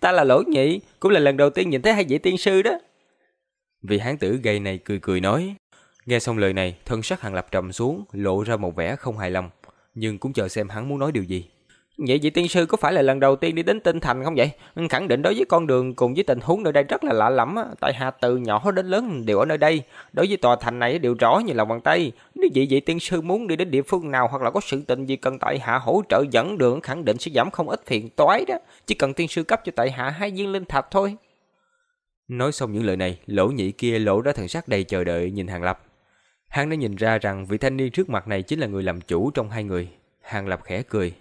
Ta là Lỗ Nhị, cũng là lần đầu tiên nhìn thấy hai vị tiên sư đó. Vị hán tử gầy này cười cười nói. Nghe xong lời này, thân sắc Hàng Lập trầm xuống, lộ ra một vẻ không hài lòng, nhưng cũng chờ xem hắn muốn nói điều gì. Vậy vị tiên sư có phải là lần đầu tiên đi đến tinh thành không vậy? Ừ, khẳng định đối với con đường cùng với tình huống nơi đây rất là lạ lắm. Tại hạ từ nhỏ đến lớn đều ở nơi đây. Đối với tòa thành này đều rõ như lòng bàn tay. Nếu vị vị tiên sư muốn đi đến địa phương nào hoặc là có sự tình gì cần tại hạ hỗ trợ dẫn đường khẳng định sẽ giảm không ít phiền toái đó. Chỉ cần tiên sư cấp cho tại hạ hai viên linh thạch thôi. Nói xong những lời này, lỗ nhị kia lộ ra thần sắc đầy chờ đợi nhìn Hàng Lập. Hắn đã nhìn ra rằng vị thanh niên trước mặt này chính là người làm chủ trong hai người. Hàng Lập khẽ cười.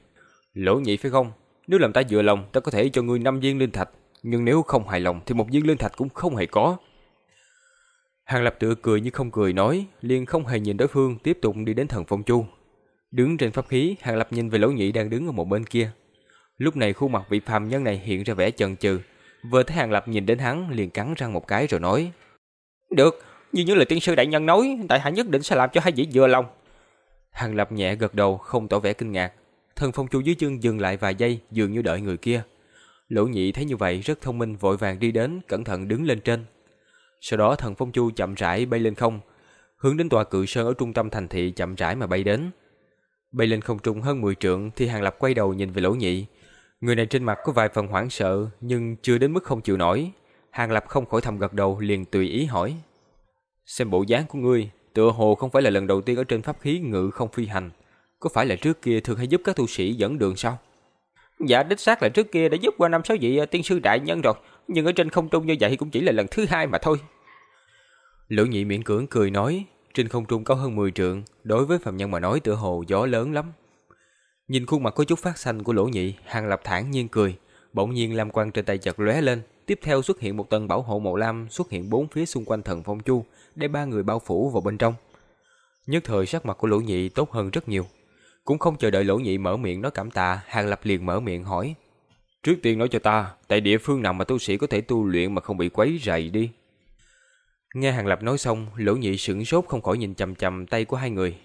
Lỗ nhị phải không? Nếu làm ta vừa lòng, ta có thể cho ngươi năm viên linh thạch. Nhưng nếu không hài lòng thì một viên linh thạch cũng không hề có. Hàng Lập tựa cười như không cười nói, liền không hề nhìn đối phương tiếp tục đi đến thần phong chu. Đứng trên pháp khí, Hàng Lập nhìn về lỗ nhị đang đứng ở một bên kia. Lúc này khuôn mặt vị phàm nhân này hiện ra vẻ chần chừ. Vừa thấy Hàng Lập nhìn đến hắn liền cắn răng một cái rồi nói. Được, như những lời tiên sư đại nhân nói, tại hạ nhất định sẽ làm cho hai vị vừa lòng. Hàng Lập nhẹ gật đầu không tỏ vẻ kinh ngạc. Thần phong chu dưới chân dừng lại vài giây dường như đợi người kia. Lỗ nhị thấy như vậy rất thông minh vội vàng đi đến cẩn thận đứng lên trên. Sau đó thần phong chu chậm rãi bay lên không, hướng đến tòa cự sơn ở trung tâm thành thị chậm rãi mà bay đến. Bay lên không trung hơn 10 trượng thì Hàng Lập quay đầu nhìn về lỗ nhị. Người này trên mặt có vài phần hoảng sợ nhưng chưa đến mức không chịu nổi. Hàng Lập không khỏi thầm gật đầu liền tùy ý hỏi. Xem bộ dáng của ngươi, tựa hồ không phải là lần đầu tiên ở trên pháp khí ngự không phi hành. Có phải là trước kia thường hay giúp các tu sĩ dẫn đường sao? Dạ đích xác là trước kia đã giúp qua năm sáu vị ờ, tiên sư đại nhân rồi, nhưng ở trên không trung như vậy cũng chỉ là lần thứ hai mà thôi. Lỗ nhị miễn cưỡng cười nói, trên không trung cao hơn 10 trượng, đối với phạm nhân mà nói tựa hồ gió lớn lắm. Nhìn khuôn mặt có chút phát xanh của lỗ nhị, hàng lập thản nhiên cười, bỗng nhiên lam quang trên tay chợt lóe lên, tiếp theo xuất hiện một tầng bảo hộ màu lam xuất hiện bốn phía xung quanh thần phong chu, để ba người bao phủ vào bên trong. Nhất thời sắc mặt của lỗ nhị tốt hơn rất nhiều. Cũng không chờ đợi lỗ nhị mở miệng nói cảm tạ, Hàng Lập liền mở miệng hỏi. Trước tiên nói cho ta, tại địa phương nào mà tu sĩ có thể tu luyện mà không bị quấy rầy đi. Nghe Hàng Lập nói xong, lỗ nhị sửng sốt không khỏi nhìn chầm chầm tay của hai người.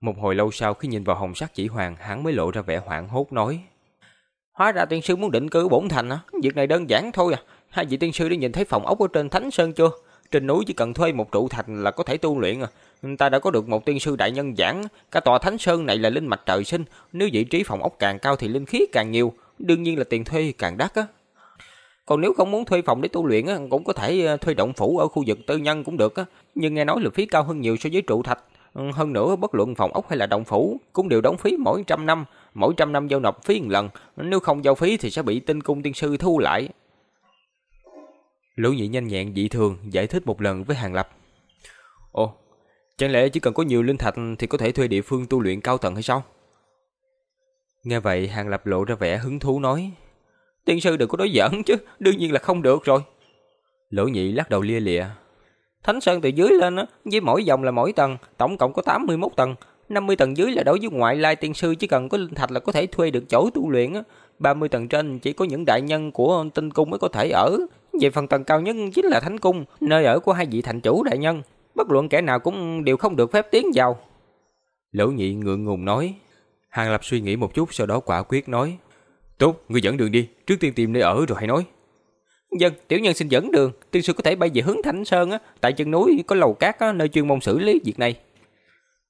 Một hồi lâu sau khi nhìn vào hồng sắc chỉ hoàng, hắn mới lộ ra vẻ hoảng hốt nói. Hóa ra tiên sư muốn định cư bổn thành á, việc này đơn giản thôi à. Hai vị tiên sư đã nhìn thấy phòng ốc ở trên Thánh Sơn chưa? Trên núi chỉ cần thuê một trụ thành là có thể tu luyện à. Ta đã có được một tiên sư đại nhân giảng, cả tòa Thánh Sơn này là linh mạch trời sinh, nếu vị trí phòng ốc càng cao thì linh khí càng nhiều, đương nhiên là tiền thuê càng đắt á. Còn nếu không muốn thuê phòng để tu luyện á, cũng có thể ờ, thuê động phủ ở khu vực tư nhân cũng được á, nhưng nghe nói là phí cao hơn nhiều so với trụ thạch. Ừ, hơn nữa bất luận phòng ốc hay là động phủ cũng đều đóng phí mỗi trăm năm, mỗi trăm năm giao nộp phí một lần, nếu không giao phí thì sẽ bị tinh cung tiên sư thu lại. Lỗ nhị nhanh nhẹn dị thường giải thích một lần với Hàng Lập. Ồ, chẳng lẽ chỉ cần có nhiều linh thạch thì có thể thuê địa phương tu luyện cao tầng hay sao? Nghe vậy Hàng Lập lộ ra vẻ hứng thú nói. Tiên sư đừng có nói giỡn chứ, đương nhiên là không được rồi. Lỗ nhị lắc đầu lia lịa. Thánh Sơn từ dưới lên á, với mỗi dòng là mỗi tầng, tổng cộng có 81 tầng. 50 tầng dưới là đối với ngoại lai tiên sư chỉ cần có linh thạch là có thể thuê được chỗ tu luyện á. 30 tầng trên chỉ có những đại nhân của tinh cung mới có thể ở. Về phần tầng cao nhất chính là thánh cung, nơi ở của hai vị thành chủ đại nhân. Bất luận kẻ nào cũng đều không được phép tiến vào. Lỗ nhị ngượng ngùng nói. Hàng Lập suy nghĩ một chút sau đó quả quyết nói. Tốt, ngươi dẫn đường đi, trước tiên tìm nơi ở rồi hãy nói. Dân, tiểu nhân xin dẫn đường, tiên sư có thể bay về hướng Thánh Sơn á, tại chân núi có lầu cát á, nơi chuyên môn xử lý việc này.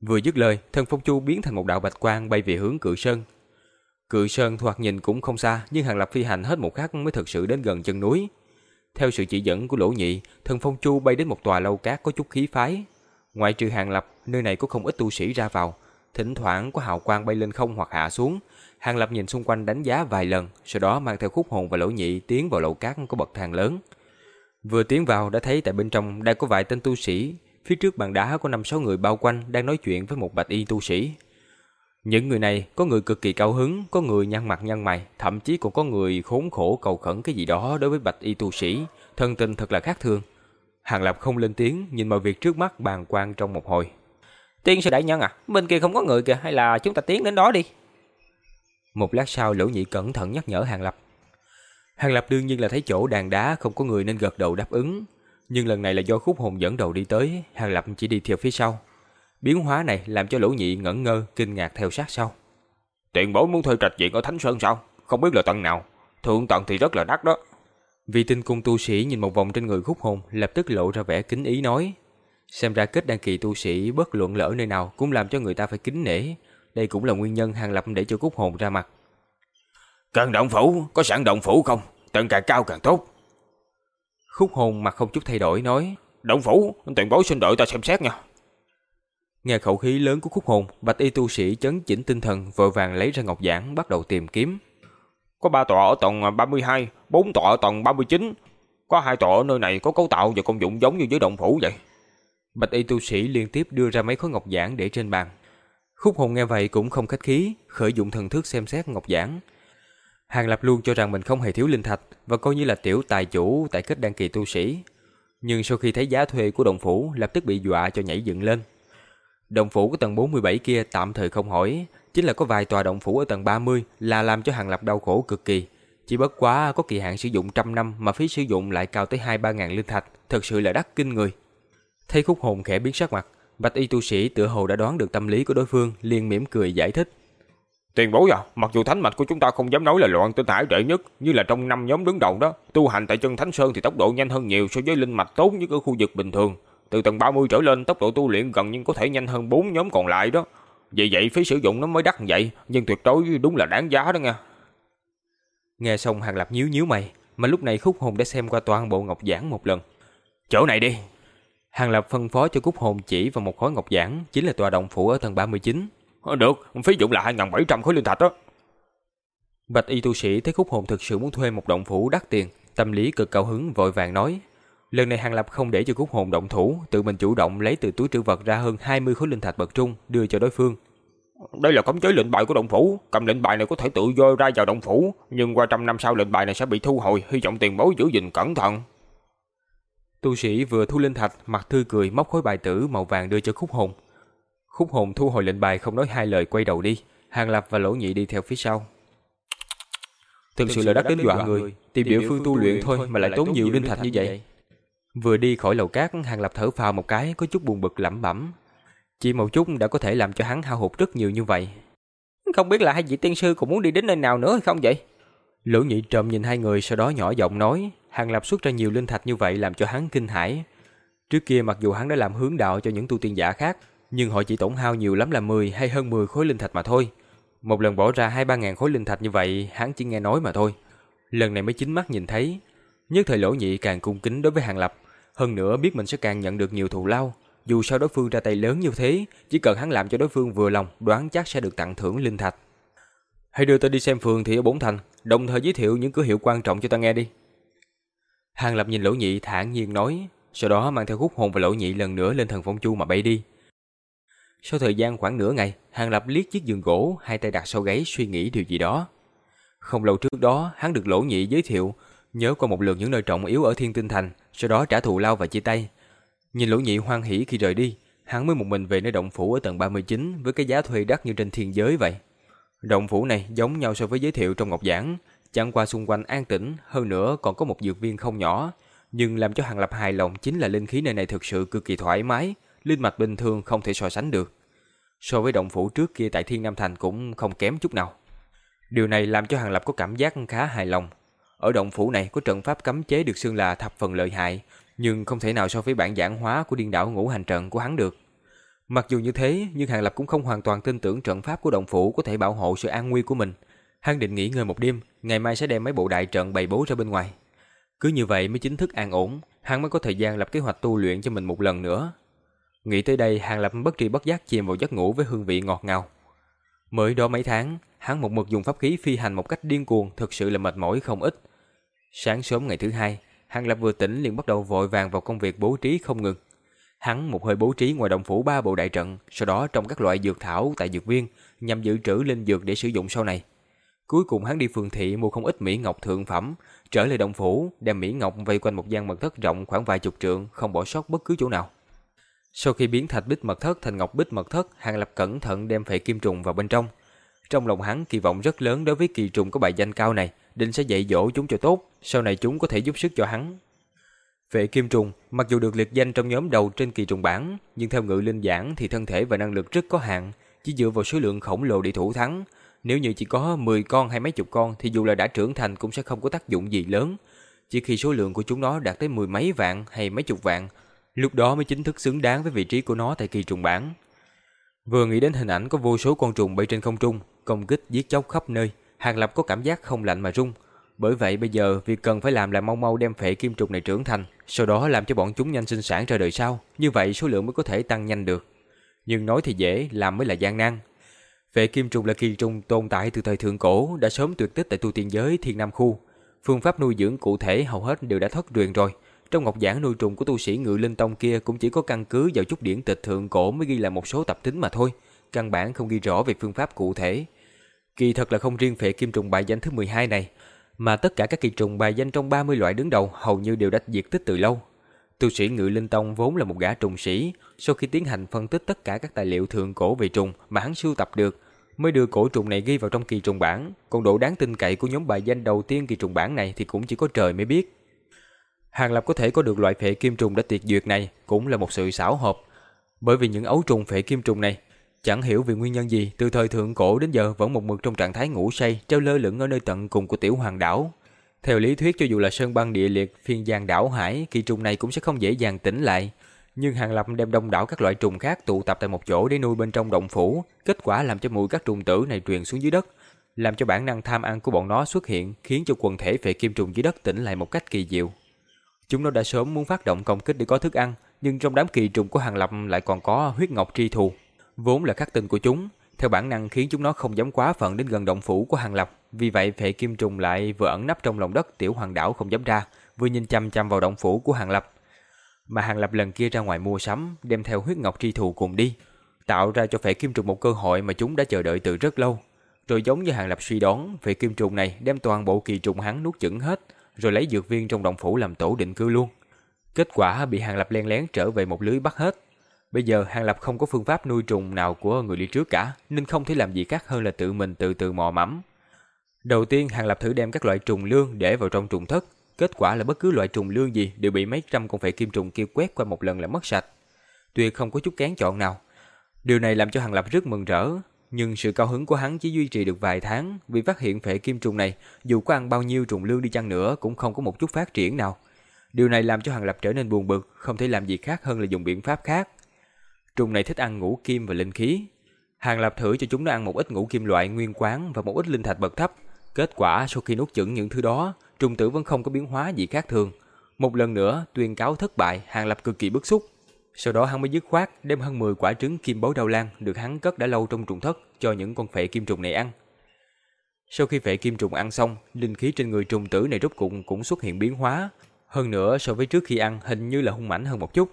Vừa dứt lời, thân phong chu biến thành một đạo bạch quang bay về hướng cự sơn. Cự sơn thoạt nhìn cũng không xa, nhưng hàng lập phi hành hết một khắc mới thực sự đến gần chân núi. Theo sự chỉ dẫn của lỗ nhị, thần phong chu bay đến một tòa lâu cát có chút khí phái. Ngoại trừ hàng lập, nơi này có không ít tu sĩ ra vào, thỉnh thoảng có hào quang bay lên không hoặc hạ xuống. Hàng lập nhìn xung quanh đánh giá vài lần, sau đó mang theo khúc hồn và lỗ nhị tiến vào lầu cát có bậc thang lớn. Vừa tiến vào đã thấy tại bên trong đang có vài tên tu sĩ, phía trước bàn đá có năm sáu người bao quanh đang nói chuyện với một bạch y tu sĩ. Những người này có người cực kỳ cao hứng, có người nhăn mặt nhăn mày, thậm chí còn có người khốn khổ cầu khẩn cái gì đó đối với bạch y tu sĩ, thân tình thật là khác thường. Hàng Lập không lên tiếng, nhìn mọi việc trước mắt bàn quan trong một hồi. Tiên sư đại nhân à, bên kia không có người kìa, hay là chúng ta tiến đến đó đi. Một lát sau Lỗ Nhị cẩn thận nhắc nhở Hàng Lập. Hàng Lập đương nhiên là thấy chỗ đàn đá không có người nên gật đầu đáp ứng. Nhưng lần này là do khúc hồn dẫn đầu đi tới, Hàng Lập chỉ đi theo phía sau. Biến hóa này làm cho Lỗ Nhị ngẩn ngơ, kinh ngạc theo sát sau. Tiền bối muốn thuê trạch viện ở Thánh Sơn sao? Không biết là tầng nào. Thượng tầng thì rất là đắt đó. Vị tinh cung tu sĩ nhìn một vòng trên người khúc hồn, lập tức lộ ra vẻ kính ý nói. Xem ra kết đăng kỳ tu sĩ bất luận lỡ nơi nào cũng làm cho người ta phải kính nể. Đây cũng là nguyên nhân hàng lập để cho khúc hồn ra mặt. Cần động phủ, có sẵn động phủ không? Tầng càng cao càng tốt. Khúc hồn mặt không chút thay đổi nói. Động phủ, tiền bối xin đợi ta xem xét nha. Nghe khẩu khí lớn của khúc hồn, bạch y tu sĩ chấn chỉnh tinh thần, vội vàng lấy ra ngọc giảng bắt đầu tìm kiếm. Có ba tọa ở tầng 32, bốn tọa ở tầng 39. Có hai tọa ở nơi này có cấu tạo và công dụng giống như với động phủ vậy. Bạch y tu sĩ liên tiếp đưa ra mấy khối ngọc giản để trên bàn. Khúc hồn nghe vậy cũng không khách khí, khởi dụng thần thức xem xét ngọc giản. Hàng Lập luôn cho rằng mình không hề thiếu linh thạch và coi như là tiểu tài chủ tại kết đăng kỳ tu sĩ. Nhưng sau khi thấy giá thuê của đồng phủ lập tức bị dọa cho nhảy dựng lên. Động phủ của tầng 47 kia tạm thời không hỏi, chính là có vài tòa động phủ ở tầng 30 là làm cho Hàng Lập đau khổ cực kỳ. Chỉ bất quá có kỳ hạn sử dụng trăm năm mà phí sử dụng lại cao tới 2-3 ngàn linh thạch, thật sự là đắt kinh người. Thấy khúc hồn khẽ biến sắc mặt, bạch y tu sĩ tựa hồ đã đoán được tâm lý của đối phương, liền mỉm cười giải thích. Tiền bối à, mặc dù thánh mạch của chúng ta không dám nói là loạn tinh hải đệ nhất, như là trong năm nhóm đứng đầu đó, tu hành tại chân Thánh Sơn thì tốc độ nhanh hơn nhiều so với linh mạch tốt như ở khu vực bình thường. Từ tầng 30 trở lên tốc độ tu luyện gần như có thể nhanh hơn bốn nhóm còn lại đó. Vì vậy phí sử dụng nó mới đắt như vậy, nhưng tuyệt đối đúng là đáng giá đó nha. Nghe xong Hàng Lập nhíu nhíu mày, mà lúc này Khúc Hồn đã xem qua toàn bộ ngọc giảng một lần. Chỗ này đi. Hàng Lập phân phó cho Khúc Hồn chỉ vào một khối ngọc giảng, chính là tòa động phủ ở tầng 39. Ờ, được, phí dụng là 2.700 khối linh thạch đó. Bạch y tu sĩ thấy Khúc Hồn thực sự muốn thuê một động phủ đắt tiền, tâm lý cực cao hứng vội vàng nói. Lần này Hàng Lập không để cho Khúc Hồn động thủ, tự mình chủ động lấy từ túi trữ vật ra hơn 20 khối linh thạch bậc trung đưa cho đối phương. Đây là cấm chế lệnh bài của động phủ, cầm lệnh bài này có thể tự do ra vào động phủ, nhưng qua trăm năm sau lệnh bài này sẽ bị thu hồi, hy vọng tiền bối giữ gìn cẩn thận. Tu sĩ vừa thu linh thạch, mặt tươi cười móc khối bài tử màu vàng đưa cho Khúc Hồn. Khúc Hồn thu hồi lệnh bài không nói hai lời quay đầu đi, Hàng Lập và Lỗ Nhị đi theo phía sau. Thực sự là đắc đến dọa người, tìm địa phương tu luyện thôi mà lại tốn nhiều linh thạch như vậy. Vừa đi khỏi lầu cát, Hàng Lập thở phào một cái, có chút buồn bực lẩm bẩm. Chỉ một chút đã có thể làm cho hắn hao hụt rất nhiều như vậy. Không biết là hai vị tiên sư cũng muốn đi đến nơi nào nữa hay không vậy? Lỗ nhị trộm nhìn hai người sau đó nhỏ giọng nói, Hàng Lập xuất ra nhiều linh thạch như vậy làm cho hắn kinh hãi. Trước kia mặc dù hắn đã làm hướng đạo cho những tu tiên giả khác, nhưng họ chỉ tổn hao nhiều lắm là 10 hay hơn 10 khối linh thạch mà thôi. Một lần bỏ ra 2-3 ngàn khối linh thạch như vậy, hắn chỉ nghe nói mà thôi. Lần này mới chính mắt nhìn thấy. Nhất thời lỗ nhị càng cung kính đối với Hàng Lập. Hơn nữa biết mình sẽ càng nhận được nhiều thù lao. Dù sao đối phương ra tay lớn như thế, chỉ cần hắn làm cho đối phương vừa lòng, đoán chắc sẽ được tặng thưởng linh thạch. Hãy đưa ta đi xem phường thị ở Bốn Thành, đồng thời giới thiệu những cửa hiệu quan trọng cho ta nghe đi. Hàng Lập nhìn Lỗ Nhị thản nhiên nói, sau đó mang theo khúc hồn và Lỗ Nhị lần nữa lên thần phong chu mà bay đi. Sau thời gian khoảng nửa ngày, Hàng Lập liếc chiếc giường gỗ, hai tay đặt sau gáy suy nghĩ điều gì đó. Không lâu trước đó, hắn được Lỗ Nhị giới thiệu, nhớ qua một lượt những nơi trọng yếu ở Thiên Tinh Thành, sau đó trả thù lao và chia tay. Nhìn Lỗ Nhị hoan hỉ khi rời đi, hắn mới một mình về nơi động phủ ở tầng 39 với cái giá thuê đắt như trên thiên giới vậy. Động phủ này giống nhau so với giới thiệu trong ngọc giảng, chẳng qua xung quanh an tĩnh, hơn nữa còn có một dược viên không nhỏ, nhưng làm cho Hàng Lập hài lòng chính là linh khí nơi này thực sự cực kỳ thoải mái, linh mạch bình thường không thể so sánh được. So với động phủ trước kia tại Thiên Nam Thành cũng không kém chút nào. Điều này làm cho Hàng Lập có cảm giác khá hài lòng. Ở động phủ này có trận pháp cấm chế được xưng là thập phần lợi hại, nhưng không thể nào so với bản giảng hóa của điên đảo ngũ hành trận của hắn được. Mặc dù như thế, nhưng Hàng Lập cũng không hoàn toàn tin tưởng trận pháp của động phủ có thể bảo hộ sự an nguy của mình. Hắn định nghỉ ngơi một đêm, ngày mai sẽ đem mấy bộ đại trận bày bố ra bên ngoài. Cứ như vậy mới chính thức an ổn, hắn mới có thời gian lập kế hoạch tu luyện cho mình một lần nữa. Nghĩ tới đây, Hàng Lập bất tri bất giác chìm vào giấc ngủ với hương vị ngọt ngào. Mới đó mấy tháng, hắn một mực dùng pháp khí phi hành một cách điên cuồng, thực sự là mệt mỏi không ít. Sáng sớm ngày thứ hai, Hàng Lập vừa tỉnh liền bắt đầu vội vàng vào công việc bố trí không ngừng. Hắn một hơi bố trí ngoài động phủ ba bộ đại trận, sau đó trong các loại dược thảo tại dược viên nhằm dự trữ linh dược để sử dụng sau này. Cuối cùng hắn đi phường thị mua không ít mỹ ngọc thượng phẩm, trở lại động phủ, đem mỹ ngọc vây quanh một gian mật thất rộng khoảng vài chục trượng, không bỏ sót bất cứ chỗ nào. Sau khi biến thạch bích mật thất thành ngọc bích mật thất, Hàng Lập cẩn thận đem phệ kim trùng vào bên trong. Trong lòng hắn kỳ vọng rất lớn đối với kỳ trùng có bài danh cao này, định sẽ dạy dỗ chúng cho tốt, sau này chúng có thể giúp sức cho hắn. Vệ kim trùng, mặc dù được liệt danh trong nhóm đầu trên kỳ trùng bảng, nhưng theo ngự linh giảng thì thân thể và năng lực rất có hạn, chỉ dựa vào số lượng khổng lồ để thủ thắng. Nếu như chỉ có 10 con hay mấy chục con thì dù là đã trưởng thành cũng sẽ không có tác dụng gì lớn. Chỉ khi số lượng của chúng nó đạt tới mười mấy vạn hay mấy chục vạn, lúc đó mới chính thức xứng đáng với vị trí của nó tại kỳ trùng bảng. Vừa nghĩ đến hình ảnh có vô số con trùng bay trên không trung, công kích giết chóc khắp nơi, Hàng Lập có cảm giác không lạnh mà run. Bởi vậy bây giờ việc cần phải làm là mau mau đem phệ kim trùng này trưởng thành, sau đó làm cho bọn chúng nhanh sinh sản ra đời sau, như vậy số lượng mới có thể tăng nhanh được. Nhưng nói thì dễ, làm mới là gian nan. Phệ kim trùng là kỳ trùng tồn tại từ thời thượng cổ, đã sớm tuyệt tích tại tu tiên giới Thiên Nam khu. Phương pháp nuôi dưỡng cụ thể hầu hết đều đã thất truyền rồi. Trong ngọc giảng nuôi trùng của tu sĩ Ngự Linh Tông kia cũng chỉ có căn cứ vào chút điển tịch thượng cổ mới ghi là một số tập tính mà thôi, căn bản không ghi rõ về phương pháp cụ thể. Kỳ thật là không riêng phệ kim trùng bài danh thứ 12 này, mà tất cả các kỳ trùng bài danh trong 30 loại đứng đầu hầu như đều đã diệt tích từ lâu. Tu sĩ Ngự Linh Tông vốn là một gã trùng sĩ, sau khi tiến hành phân tích tất cả các tài liệu thượng cổ về trùng mà hắn sưu tập được, mới đưa cổ trùng này ghi vào trong kỳ trùng bản, còn độ đáng tin cậy của nhóm bài danh đầu tiên kỳ trùng bản này thì cũng chỉ có trời mới biết. Hàng Lập có thể có được loại phệ kim trùng đã tuyệt duyệt này cũng là một sự xảo hợp, bởi vì những ấu trùng phệ kim trùng này chẳng hiểu vì nguyên nhân gì từ thời thượng cổ đến giờ vẫn một mực trong trạng thái ngủ say treo lơ lửng ở nơi tận cùng của tiểu hoàng đảo. Theo lý thuyết cho dù là sơn băng địa liệt phiên giang đảo hải, kỳ trùng này cũng sẽ không dễ dàng tỉnh lại. Nhưng Hàng Lập đem đông đảo các loại trùng khác tụ tập tại một chỗ để nuôi bên trong động phủ, kết quả làm cho mùi các trùng tử này truyền xuống dưới đất, làm cho bản năng tham ăn của bọn nó xuất hiện, khiến cho quần thể phệ kim trùng dưới đất tỉnh lại một cách kỳ diệu. Chúng nó đã sớm muốn phát động công kích để có thức ăn, nhưng trong đám kỳ trùng của Hàng Lập lại còn có huyết ngọc tri thù, vốn là khắc tinh của chúng, theo bản năng khiến chúng nó không dám quá phận đến gần động phủ của Hàng Lập, vì vậy phệ kim trùng lại vừa ẩn nấp trong lòng đất tiểu hoàng đảo không dám ra, vừa nhìn chăm chăm vào động phủ của Hàng Lập. Mà Hàng Lập lần kia ra ngoài mua sắm, đem theo huyết ngọc tri thù cùng đi, tạo ra cho phệ kim trùng một cơ hội mà chúng đã chờ đợi từ rất lâu. Rồi giống như Hàng Lập suy đoán, phệ kim trùng này đem toàn bộ kỳ trùng hắn nuốt chửng hết, rồi lấy dược viên trong động phủ làm tổ định cư luôn. Kết quả bị Hàng Lập len lén trở về một lưới bắt hết. Bây giờ Hàng Lập không có phương pháp nuôi trùng nào của người đi trước cả, nên không thể làm gì khác hơn là tự mình từ từ mò mẫm. Đầu tiên Hàng Lập thử đem các loại trùng lương để vào trong trùng thất, kết quả là bất cứ loại trùng lương gì đều bị mấy trăm con phệ kim trùng kia quét qua một lần là mất sạch. Tuyệt không có chút kén chọn nào. Điều này làm cho Hàng Lập rất mừng rỡ, nhưng sự cao hứng của hắn chỉ duy trì được vài tháng vì phát hiện phệ kim trùng này dù có ăn bao nhiêu trùng lương đi chăng nữa cũng không có một chút phát triển nào. Điều này làm cho Hàng Lập trở nên buồn bực, không thể làm gì khác hơn là dùng biện pháp khác. Trùng này thích ăn ngũ kim và linh khí. Hàng Lập thử cho chúng nó ăn một ít ngũ kim loại nguyên quán và một ít linh thạch bậc thấp. Kết quả sau khi nuốt chửng những thứ đó, trùng tử vẫn không có biến hóa gì khác thường. Một lần nữa tuyên cáo thất bại, Hàng Lập cực kỳ bức xúc. Sau đó hắn mới dứt khoát đem hơn 10 quả trứng kim báu đau lan được hắn cất đã lâu trong trùng thất cho những con phệ kim trùng này ăn. Sau khi phệ kim trùng ăn xong, linh khí trên người trùng tử này rốt cục cũng xuất hiện biến hóa. Hơn nữa so với trước khi ăn hình như là hung mãnh hơn một chút.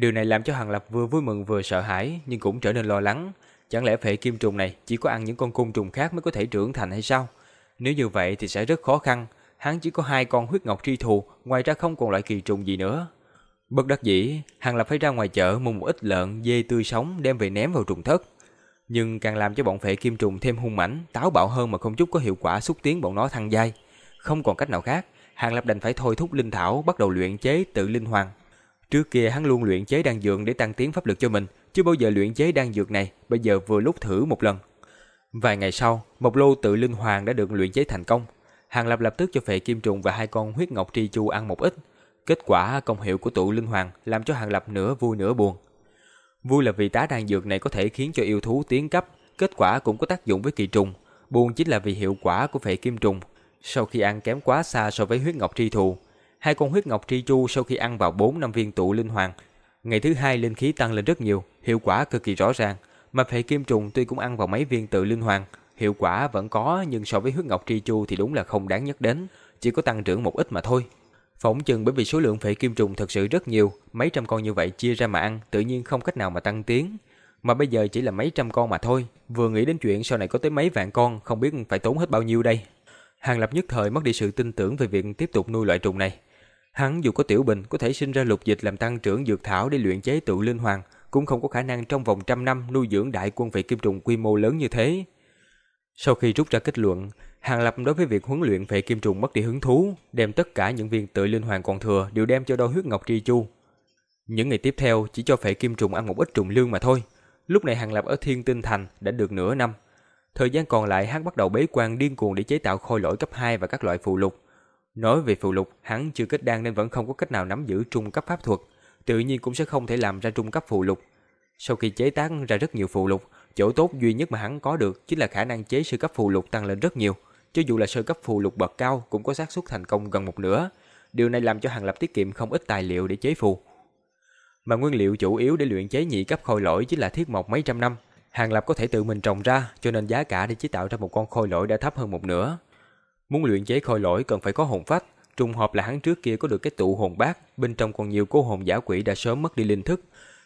Điều này làm cho Hàng Lập vừa vui mừng vừa sợ hãi nhưng cũng trở nên lo lắng. Chẳng lẽ phệ kim trùng này chỉ có ăn những con côn trùng khác mới có thể trưởng thành hay sao? Nếu như vậy thì sẽ rất khó khăn. Hắn chỉ có hai con huyết ngọc tri thù, ngoài ra không còn loại kỳ trùng gì nữa. Bất đắc dĩ, Hàng Lập phải ra ngoài chợ mua một ít lợn, dê tươi sống đem về ném vào trùng thất. Nhưng càng làm cho bọn phệ kim trùng thêm hung mãnh, táo bạo hơn mà không chút có hiệu quả xúc tiến bọn nó thăng giai. Không còn cách nào khác, Hàng Lập đành phải thôi thúc linh thảo bắt đầu luyện chế tự linh hoàng. Trước kia hắn luôn luyện chế đan dược để tăng tiến pháp lực cho mình, chưa bao giờ luyện chế đan dược này, bây giờ vừa lúc thử một lần. Vài ngày sau, một lô tự linh hoàng đã được luyện chế thành công. Hàng Lập lập tức cho phệ kim trùng và hai con huyết ngọc tri chu ăn một ít, Kết quả công hiệu của tụ linh hoàng làm cho Hàng Lập nửa vui nửa buồn. Vui là vì tá đan dược này có thể khiến cho yêu thú tiến cấp, kết quả cũng có tác dụng với kỳ trùng. Buồn chính là vì hiệu quả của phệ kim trùng. Sau khi ăn kém quá xa so với huyết ngọc tri thù, hai con huyết ngọc tri chu sau khi ăn vào 4 năm viên tụ linh hoàng, ngày thứ hai linh khí tăng lên rất nhiều, hiệu quả cực kỳ rõ ràng. Mà phệ kim trùng tuy cũng ăn vào mấy viên tự linh hoàng, hiệu quả vẫn có nhưng so với huyết ngọc tri chu thì đúng là không đáng nhắc đến, chỉ có tăng trưởng một ít mà thôi. Phỏng chừng bởi vì số lượng phệ kim trùng thật sự rất nhiều, mấy trăm con như vậy chia ra mà ăn, tự nhiên không cách nào mà tăng tiến. Mà bây giờ chỉ là mấy trăm con mà thôi, vừa nghĩ đến chuyện sau này có tới mấy vạn con, không biết phải tốn hết bao nhiêu đây. Hàng Lập nhất thời mất đi sự tin tưởng về việc tiếp tục nuôi loại trùng này. Hắn dù có tiểu bình có thể sinh ra lục dịch làm tăng trưởng dược thảo để luyện chế tự linh hoàng, cũng không có khả năng trong vòng trăm năm nuôi dưỡng đại quân vệ kim trùng quy mô lớn như thế. Sau khi rút ra kết luận, Hàng Lập đối với việc huấn luyện vệ kim trùng mất đi hứng thú, đem tất cả những viên tự linh hoàng còn thừa đều đem cho đôi huyết ngọc tri chu. Những ngày tiếp theo chỉ cho vệ kim trùng ăn một ít trùng lương mà thôi. Lúc này Hàng Lập ở Thiên Tinh Thành đã được nửa năm. Thời gian còn lại hắn bắt đầu bế quan điên cuồng để chế tạo khôi lỗi cấp 2 và các loại phụ lục. Nói về phụ lục, hắn chưa kết đan nên vẫn không có cách nào nắm giữ trung cấp pháp thuật, tự nhiên cũng sẽ không thể làm ra trung cấp phụ lục. Sau khi chế tác ra rất nhiều phụ lục, chỗ tốt duy nhất mà hắn có được chính là khả năng chế sơ cấp phụ lục tăng lên rất nhiều. Cho dù là sơ cấp phụ lục bậc cao cũng có xác suất thành công gần một nửa. Điều này làm cho Hàng Lập tiết kiệm không ít tài liệu để chế phù. Mà nguyên liệu chủ yếu để luyện chế nhị cấp khôi lỗi chính là thiết mộc mấy trăm năm. Hàng Lập có thể tự mình trồng ra, cho nên giá cả để chế tạo ra một con khôi lỗi đã thấp hơn một nửa. Muốn luyện chế khôi lỗi cần phải có hồn phách, trùng hợp là hắn trước kia có được cái tụ hồn bát, bên trong còn nhiều cô hồn giả quỷ đã sớm mất đi linh thức.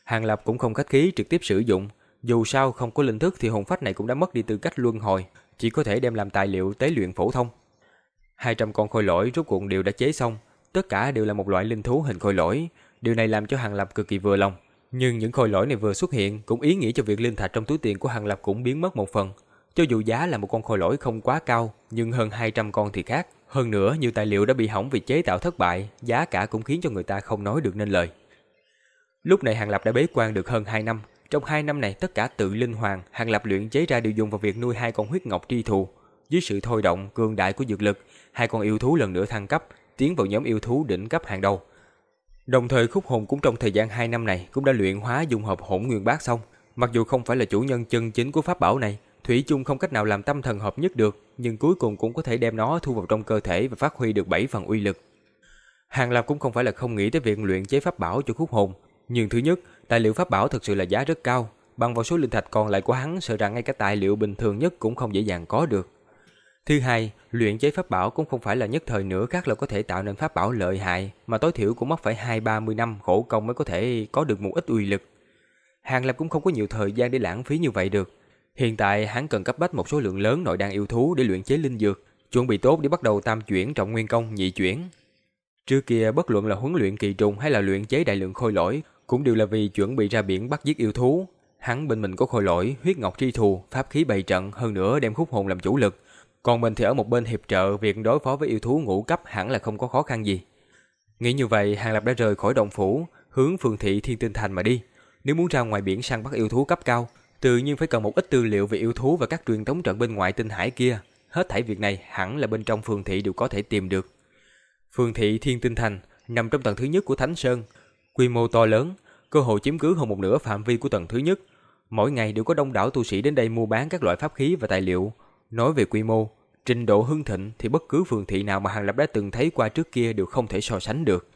Hàng Lập cũng không khách khí trực tiếp sử dụng, dù sao không có linh thức thì hồn phách này cũng đã mất đi tư cách luân hồi, chỉ có thể đem làm tài liệu tế luyện phổ thông. 200 con khôi lỗi rốt cuộc đều đã chế xong, tất cả đều là một loại linh thú hình khôi lỗi, điều này làm cho Hàng Lập cực kỳ vừa lòng. Nhưng những khôi lỗi này vừa xuất hiện cũng ý nghĩa cho việc linh thạch trong túi tiền của Hàng Lập cũng biến mất một phần. Cho dù giá là một con khôi lỗi không quá cao, nhưng hơn 200 con thì khác. Hơn nữa, nhiều tài liệu đã bị hỏng vì chế tạo thất bại, giá cả cũng khiến cho người ta không nói được nên lời. Lúc này Hàng Lập đã bế quan được hơn 2 năm. Trong 2 năm này, tất cả tự linh hoàng, Hàng Lập luyện chế ra đều dùng vào việc nuôi hai con huyết ngọc tri thù. Dưới sự thôi động, cường đại của dược lực, hai con yêu thú lần nữa thăng cấp, tiến vào nhóm yêu thú đỉnh cấp hàng đầu. Đồng thời khúc hồn cũng trong thời gian 2 năm này cũng đã luyện hóa dung hợp hỗn nguyên bát xong. Mặc dù không phải là chủ nhân chân chính của pháp bảo này, Thủy chung không cách nào làm tâm thần hợp nhất được, nhưng cuối cùng cũng có thể đem nó thu vào trong cơ thể và phát huy được 7 phần uy lực. Hàng Lập cũng không phải là không nghĩ tới việc luyện chế pháp bảo cho khúc hồn, nhưng thứ nhất, tài liệu pháp bảo thực sự là giá rất cao, bằng vào số linh thạch còn lại của hắn sợ rằng ngay cả tài liệu bình thường nhất cũng không dễ dàng có được. Thứ hai, luyện chế pháp bảo cũng không phải là nhất thời nữa khác là có thể tạo nên pháp bảo lợi hại, mà tối thiểu cũng mất phải hai ba mươi năm khổ công mới có thể có được một ít uy lực. Hàng Lập cũng không có nhiều thời gian để lãng phí như vậy được. Hiện tại hắn cần cấp bách một số lượng lớn nội đan yêu thú để luyện chế linh dược, chuẩn bị tốt để bắt đầu tam chuyển trọng nguyên công nhị chuyển. Trước kia bất luận là huấn luyện kỳ trùng hay là luyện chế đại lượng khôi lỗi, cũng đều là vì chuẩn bị ra biển bắt giết yêu thú. Hắn bên mình có khôi lỗi, huyết ngọc tri thù, pháp khí bày trận, hơn nữa đem khúc hồn làm chủ lực. Còn mình thì ở một bên hiệp trợ, việc đối phó với yêu thú ngũ cấp hẳn là không có khó khăn gì. Nghĩ như vậy, Hàng Lập đã rời khỏi động phủ, hướng phường thị Thiên Tinh Thành mà đi. Nếu muốn ra ngoài biển săn bắt yêu thú cấp cao, tự nhiên phải cần một ít tư liệu về yêu thú và các truyền thống trận bên ngoài tinh hải kia. Hết thảy việc này hẳn là bên trong phường thị đều có thể tìm được. Phường thị Thiên Tinh Thành nằm trong tầng thứ nhất của Thánh Sơn, quy mô to lớn, cơ hội chiếm cứ hơn một nửa phạm vi của tầng thứ nhất. Mỗi ngày đều có đông đảo tu sĩ đến đây mua bán các loại pháp khí và tài liệu. Nói về quy mô, trình độ hưng thịnh thì bất cứ phường thị nào mà Hàng Lập đã từng thấy qua trước kia đều không thể so sánh được.